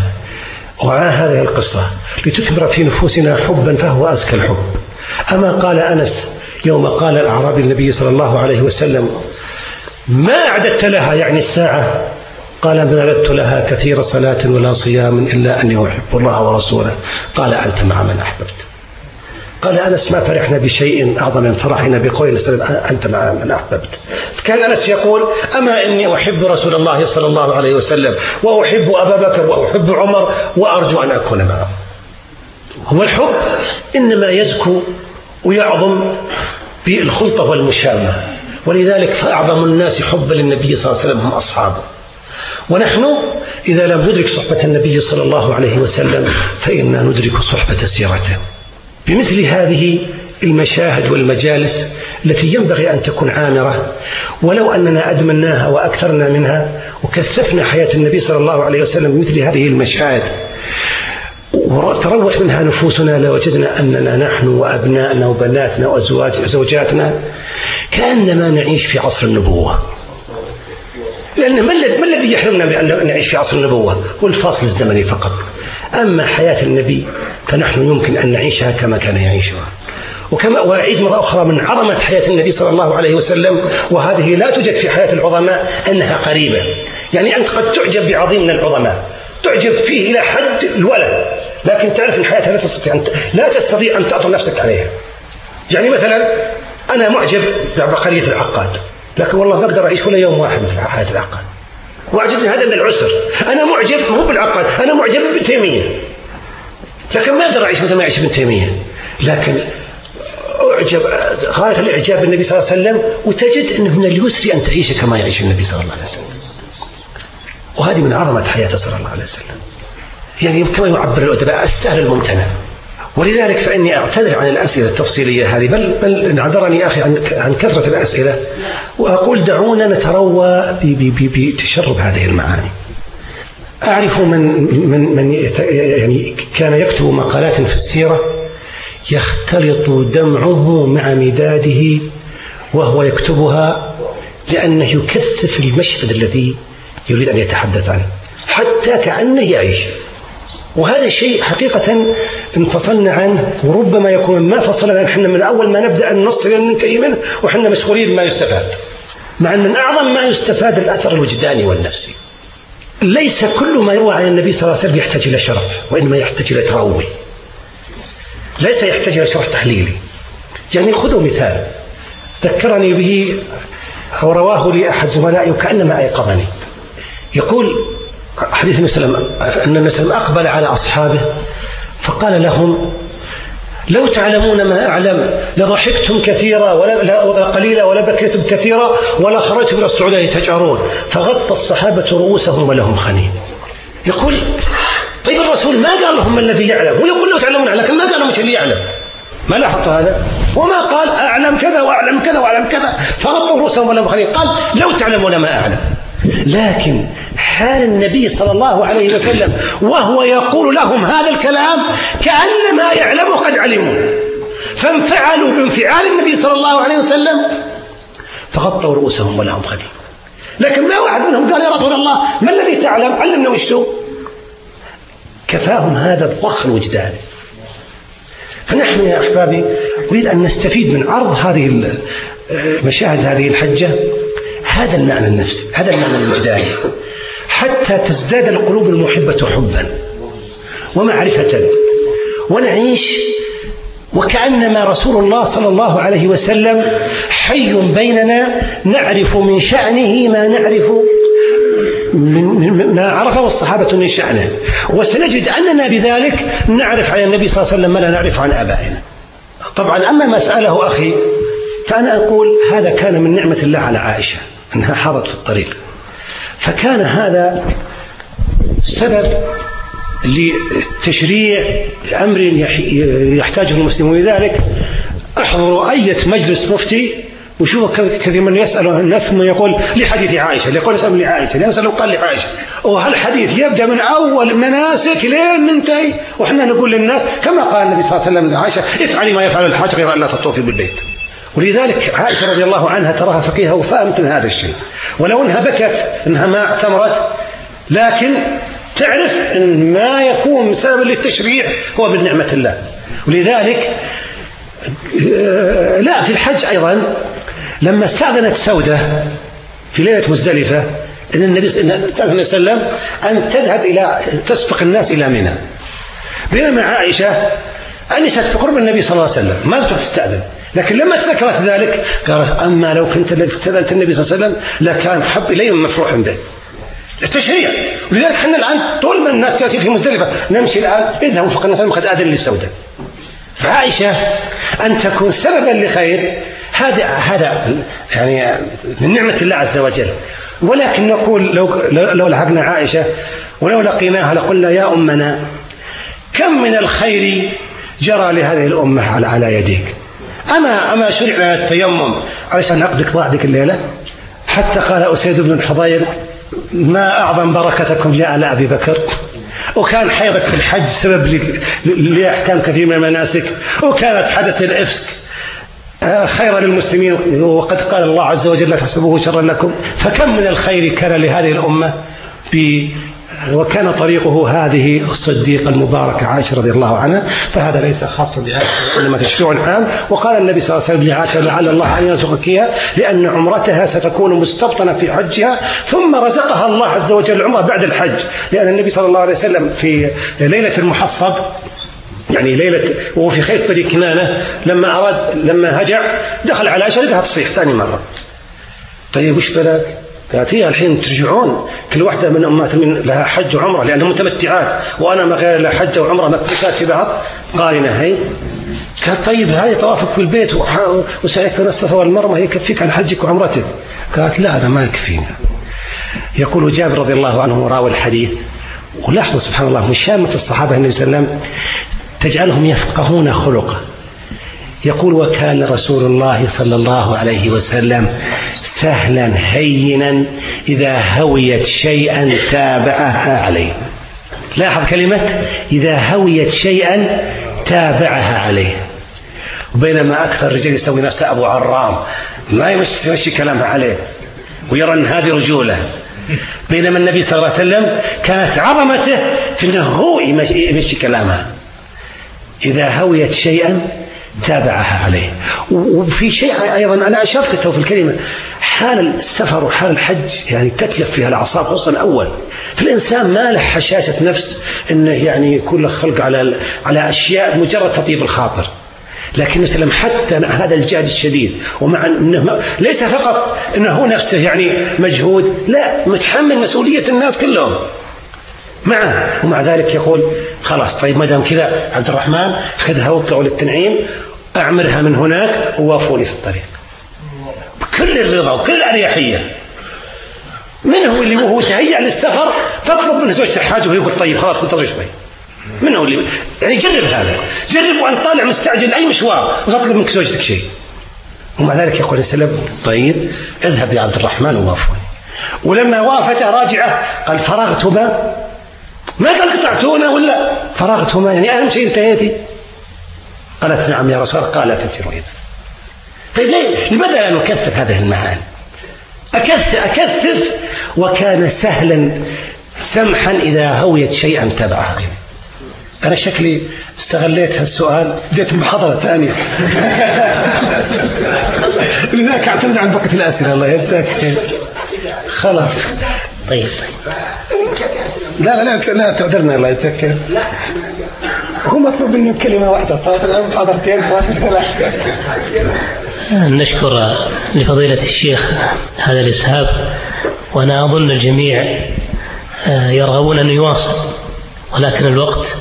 ومع هذه القصة لتثمر في نفوسنا حبا فهو أزكى الحب. أما قال أنس يوم قال الأعرابي النبي صلى الله عليه وسلم ما أعددت لها؟ يعني الساعة. قال ما أعددت لها كثير صلاة ولا صيام إلا أني أحب الله ورسوله. قال أنت مع من أحببت. قال أنس ما فرحنا بشيء أعظم من فرحنا بقول أنت مع من أحببت كان أنس يقول أما إني أحب رسول الله صلى الله عليه وسلم وأحب أبا بكر وأحب عمر وأرجو أن أكون معه. هو الحب إنما يزكو ويعظم بالخلطة والمشامة. ولذلك فأعظم الناس حبا للنبي صلى الله عليه وسلم هم أصحابه. ونحن إذا لم ندرك صحبة النبي صلى الله عليه وسلم فإنا ندرك صحبة سيرته. بمثل هذه المشاهد والمجالس التي ينبغي أن تكون عامرة. ولو أننا أدمناها وأكثرنا منها وكثفنا حياة النبي صلى الله عليه وسلم بمثل هذه المشاهد وتروت منها نفوسنا لوجدنا أننا نحن وأبنائنا وبناتنا وأزواج وزوجاتنا كأنما نعيش في عصر النبوة. لأن ما الذي يحرمنا من أن نعيش في عصر النبوة؟ هو الفاصل الزمني فقط. أما حياة النبي فنحن يمكن أن نعيشها كما كان يعيشها. وكما وأعيد مرة أخرى من عظمة حياة النبي صلى الله عليه وسلم وهذه لا توجد في حياة العظماء أنها قريبة. يعني أنت قد تعجب بعظيم من العظماء. تعجب فيه إلى حد الولد. لكن تعرف أن حياتها لا تستطيع أن لا تستطيع أن تعطي نفسك عليها. يعني مثلا أنا معجب بعبقرية العقاد. لكن والله ما أقدر أعيش ولا يوم واحد في حياة العقاد وأعجبني هذا من العسر. أنا معجب مو بالعقاد أنا معجب بابن تيمية. لكن ما أقدر أعيش مثل ما يعيش ابن تيمية. لكن أعجب غاية الإعجاب بالنبي صلى الله عليه وسلم وتجد أنه من اليسر أن تعيش كما يعيش النبي صلى الله عليه وسلم. وهذه من عظمة حياته صلى الله عليه وسلم. يعني كما يعبر الأدباء السهل الممتنع. ولذلك فإني أعتذر عن الأسئلة التفصيلية هذه بل بل انعذرني أخي عن عن كثرة الأسئلة وأقول دعونا نتروى بتشرب هذه المعاني. أعرف من من من يعني كان يكتب مقالات في السيرة يختلط دمعه مع مداده وهو يكتبها لأنه يكثف المشهد الذي يريد أن يتحدث عنه حتى كأنه يعيش وهذا الشيء حقيقة انفصلنا عنه وربما يكون ما فصلنا إحنا من أول ما نبدأ أن نصل ننتهي منه وحنا مشغولين بما يستفاد. مع أن من أعظم ما يستفاد الأثر الوجداني والنفسي. ليس كل ما يروى عن النبي صلى الله عليه وسلم يحتاج إلى شرف وإنما يحتاج إلى تروي ليس يحتاج إلى شرح تحليلي. يعني خذوا مثال. ذكرني به أو رواه لي أحد زملائي وكأنما أيقظني. يقول حديث النبي صلى الله عليه وسلم أن النبي صلى الله عليه وسلم أقبل على أصحابه فقال لهم لو تعلمون ما أعلم لضحكتم كثيرا ولا قليلا ولا بكيتم كثيرا ولا خرجتم إلى الصعود تجأرون فغطى الصحابة رؤوسهم ولهم خنين يقول طيب الرسول ما قال لهم الذي يعلم؟ هو يقول لو تعلمون لكن ما قال لهم اللي يعلم. ما لاحظت هذا؟ وما قال أعلم كذا وأعلم كذا وأعلم كذا. فغطوا رؤوسهم ولهم خنين قال لو تعلمون ما أعلم. لكن حال النبي صلى الله عليه وسلم وهو يقول لهم هذا الكلام كأن ما يعلمه قد علموا. فانفعلوا بانفعال النبي صلى الله عليه وسلم. فغطوا رؤوسهم ولهم خليل لكن ما واحد منهم قال يا رسول الله ما الذي تعلم؟ علمنا وش كفاهم هذا الضخ الوجداني فنحن يا أحبابي نريد أن نستفيد من عرض هذه مشاهد هذه الحجة. هذا المعنى النفسي هذا المعنى الوجداني حتى تزداد القلوب المحبة حبا ومعرفة. ونعيش وكأنما رسول الله صلى الله عليه وسلم حي بيننا نعرف من شأنه ما نعرف ما عرفه الصحابة من شأنه. وسنجد أننا بذلك نعرف عن النبي صلى الله عليه وسلم ما لا نعرف عن آبائنا. طبعا أما ما سأله أخي فأنا أقول هذا كان من نعمة الله على عائشة. أنها حاضت في الطريق. فكان هذا سبب لتشريع أمر يحتاجه المسلمون. لذلك أحضروا أية مجلس مفتي وشوفوا كثير من يسأل الناس من يقول لحديث عائشة يقول اسأل لعائشة اللي يسأل قال لعائشة وهالحديث يبدأ من أول مناسك لين منتهي؟ وإحنا نقول للناس كما قال النبي صلى الله عليه وسلم لعائشة افعلي ما يفعل الحاج غير أن لا تطوفي بالبيت. ولذلك عائشة رضي الله عنها تراها فقيهة وفهمت هذا الشيء. ولو أنها بكت أنها ما اعتمرت لكن تعرف أن ما يكون سببا للتشريع هو من نعمة الله. ولذلك آه، لا في الحج أيضا لما استأذنت سودة في ليلة مزدلفة أن النبي صلى الله عليه وسلم أن تذهب إلى تسبق الناس إلى منى. بينما عائشة أنست في قرب النبي صلى الله عليه وسلم ما تستأذن. لكن لما تذكرت ذلك قالت أما لو كنت استأذنت النبي صلى الله عليه وسلم لكان حب إلي مفروح به. التشريع. ولذلك إحنا الآن طول ما الناس تأتي في مزدلفة نمشي الآن اذهبوا فقد الناس قد آذن للسوداء فعائشة أن تكون سببا لخير هذا هذا يعني من نعمة الله عز وجل. ولكن نقول لو لو لحقنا عائشة ولو لقيناها لقلنا يا أمنا كم من الخير جرى لهذه الأمة على يديك؟ أما أما شرع التيمم علشان نقضي ذيك الليلة؟ حتى قال أسيد بن الحضير ما أعظم بركتكم يا آل أبي بكر؟ وكان حيضك في الحج سبب لأحكام كثير من المناسك وكانت حدث الإفسك. آه، خيرا للمسلمين وقد قال الله عز وجل لا تحسبوه شرا لكم فكم من الخير كان لهذه الأمة وكان طريقه هذه الصديقة المباركة عائشة رضي الله عنها فهذا ليس خاصا بعائشة وإنما تشريع عام. وقال النبي صلى الله عليه وسلم لعائشة لعل الله أن يرزقك إياها لأن عمرتها ستكون مستبطنة في حجها ثم رزقها الله عز وجل العمرة بعد الحج. لأن النبي صلى الله عليه وسلم في ليلة المحصب يعني ليلة وهو في خيط بني كنانة لما أراد لما هجع دخل على عائشة لقاها تصيح ثاني مرة. طيب وش بلاك؟ قالت هي الحين ترجعون كل واحدة من أمهات من لها حج وعمرة لأنها متمتعات وأنا ما غير لها حج وعمرة مكتسات في بعض. قارنة هي. قالت طيب هاي طوافك في البيت وسعيك الصفا والمروة هي يكفيك عن حجك وعمرتك. قالت لا أنا ما يكفينا يقول جابر رضي الله عنه راوي الحديث. ولاحظوا سبحان الله من شامة الصحابة النبي صلى الله عليه وسلم تجعلهم يفقهون خلقه. يقول وكان رسول الله صلى الله عليه وسلم سهلا هينا إذا هويت شيئا تابعها عليه. لاحظ كلمة إذا هويت شيئا تابعها عليه. وبينما أكثر الرجال يسوي نفسه أبو عرام ما يمشي, كلامها عليه ويرى أن هذه رجولة. بينما النبي صلى الله عليه وسلم كانت عظمته في أنه هو يمشي كلامها إذا هويت شيئا تابعها عليه. وفي شيء أيضا أنا أشرت في الكلمة حال السفر وحال الحج يعني تتلف فيها الأعصاب خصوصا الأول. فالإنسان ما له حشاشة نفس أنه يعني يكون له خلق على على أشياء مجرد تطيب الخاطر. لكن مثلا حتى مع هذا الجهد الشديد ومع إنه ليس فقط إنه هو نفسه يعني مجهود لا متحمل مسؤولية الناس كلهم. معه. ومع ذلك يقول خلاص طيب ما دام كذا عبد الرحمن خذها واطلعوا للتنعيم أعمرها من هناك ووافوني في الطريق. بكل الرضا وكل الأريحية. من هو اللي هو تهيأ للسفر؟ تطلب منه زوجته حاجة ويقول طيب خلاص انتظر شوي. من هو اللي يعني جرب هذا. جرب وأن طالع مستعجل أي مشوار وتطلب منك زوجتك شيء. ومع ذلك يقول السلام طيب اذهب يا عبد الرحمن ووافوني. ولما وافت راجعة قال فرغتما؟ ما قال قطعتونا ولا؟ فرغتما يعني أهم شيء انتهيتي. قالت نعم يا رسول الله قال لا تسيروا إذا طيب ليه؟ لماذا لا نكثف هذه المعاني أكثف, أكثف وكان سهلا سمحا إذا هويت شيئا تبعه. أنا شكلي استغليت هالسؤال بديت محاضرة ثانية. لذلك أعتمد عن بقية الأسئلة الله يجزاك خلاص. طيب. لا لا لا لا تعذرنا الله يجزاك هو مطلوب مني كلمة واحدة صارت الآن محاضرتين نشكر لفضيلة الشيخ هذا الإسهاب وأنا أظن الجميع آه، يرغبون أن يواصل ولكن الوقت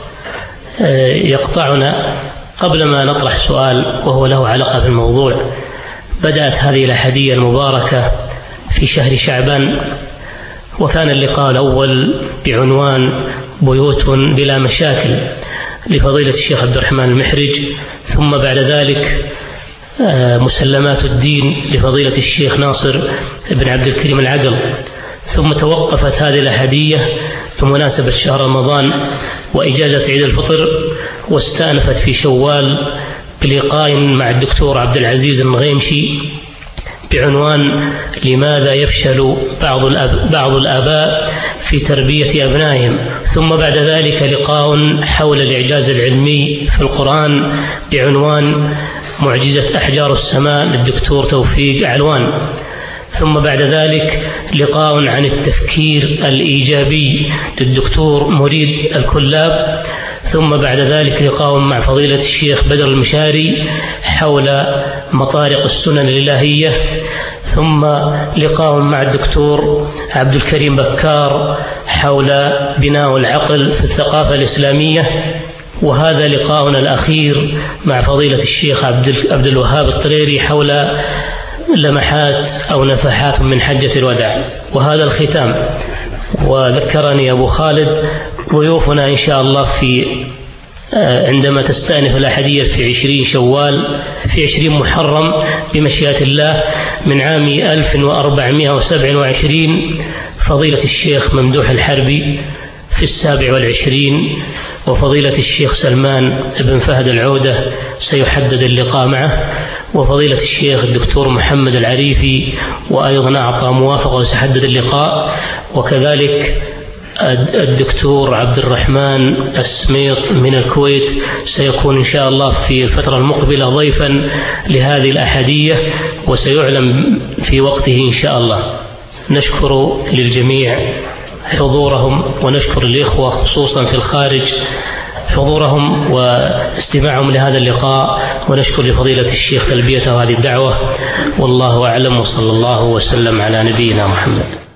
آه، يقطعنا. قبل ما نطرح سؤال وهو له علاقة بالموضوع بدأت هذه الأحدية المباركة في شهر شعبان وكان اللقاء الأول بعنوان بيوت بلا مشاكل لفضيلة الشيخ عبد الرحمن المحرج ثم بعد ذلك آه، مسلمات الدين لفضيلة الشيخ ناصر بن عبد الكريم العقل. ثم توقفت هذه الأحدية بمناسبة شهر رمضان وإجازة عيد الفطر واستأنفت في شوال بلقاء مع الدكتور عبد العزيز المغيمشي. بعنوان لماذا يفشل بعض الأب بعض الآباء في تربية أبنائهم. ثم بعد ذلك لقاء حول الإعجاز العلمي في القرآن بعنوان معجزة أحجار السماء للدكتور توفيق علوان. ثم بعد ذلك لقاء عن التفكير الإيجابي للدكتور مريد الكلاب ثم بعد ذلك لقاء مع فضيلة الشيخ بدر المشاري حول مطارق السنن الإلهية ثم لقاء مع الدكتور عبد الكريم بكار حول بناء العقل في الثقافة الإسلامية. وهذا لقاؤنا الأخير مع فضيلة الشيخ عبد الوهاب الطريري حول لمحات أو نفحات من حجة الوداع. وهذا الختام. وذكرني أبو خالد ضيوفنا إن شاء الله في آه، عندما تستأنف الأحدية في عشرين شوال في عشرين محرم بمشيئة الله من عام 1427 فضيلة الشيخ ممدوح الحربي في السابع والعشرين وفضيلة الشيخ سلمان بن فهد العودة سيحدد اللقاء معه وفضيلة الشيخ الدكتور محمد العريفي وأيضا أعطى موافقة وسيحدد اللقاء وكذلك الدكتور عبد الرحمن السميط من الكويت سيكون إن شاء الله في الفترة المقبلة ضيفا لهذه الأحدية وسيعلم في وقته إن شاء الله. نشكر للجميع حضورهم ونشكر الإخوة خصوصا في الخارج حضورهم واستماعهم لهذا اللقاء ونشكر لفضيلة الشيخ تلبية هذه الدعوة. والله أعلم وصلى الله وسلم على نبينا محمد.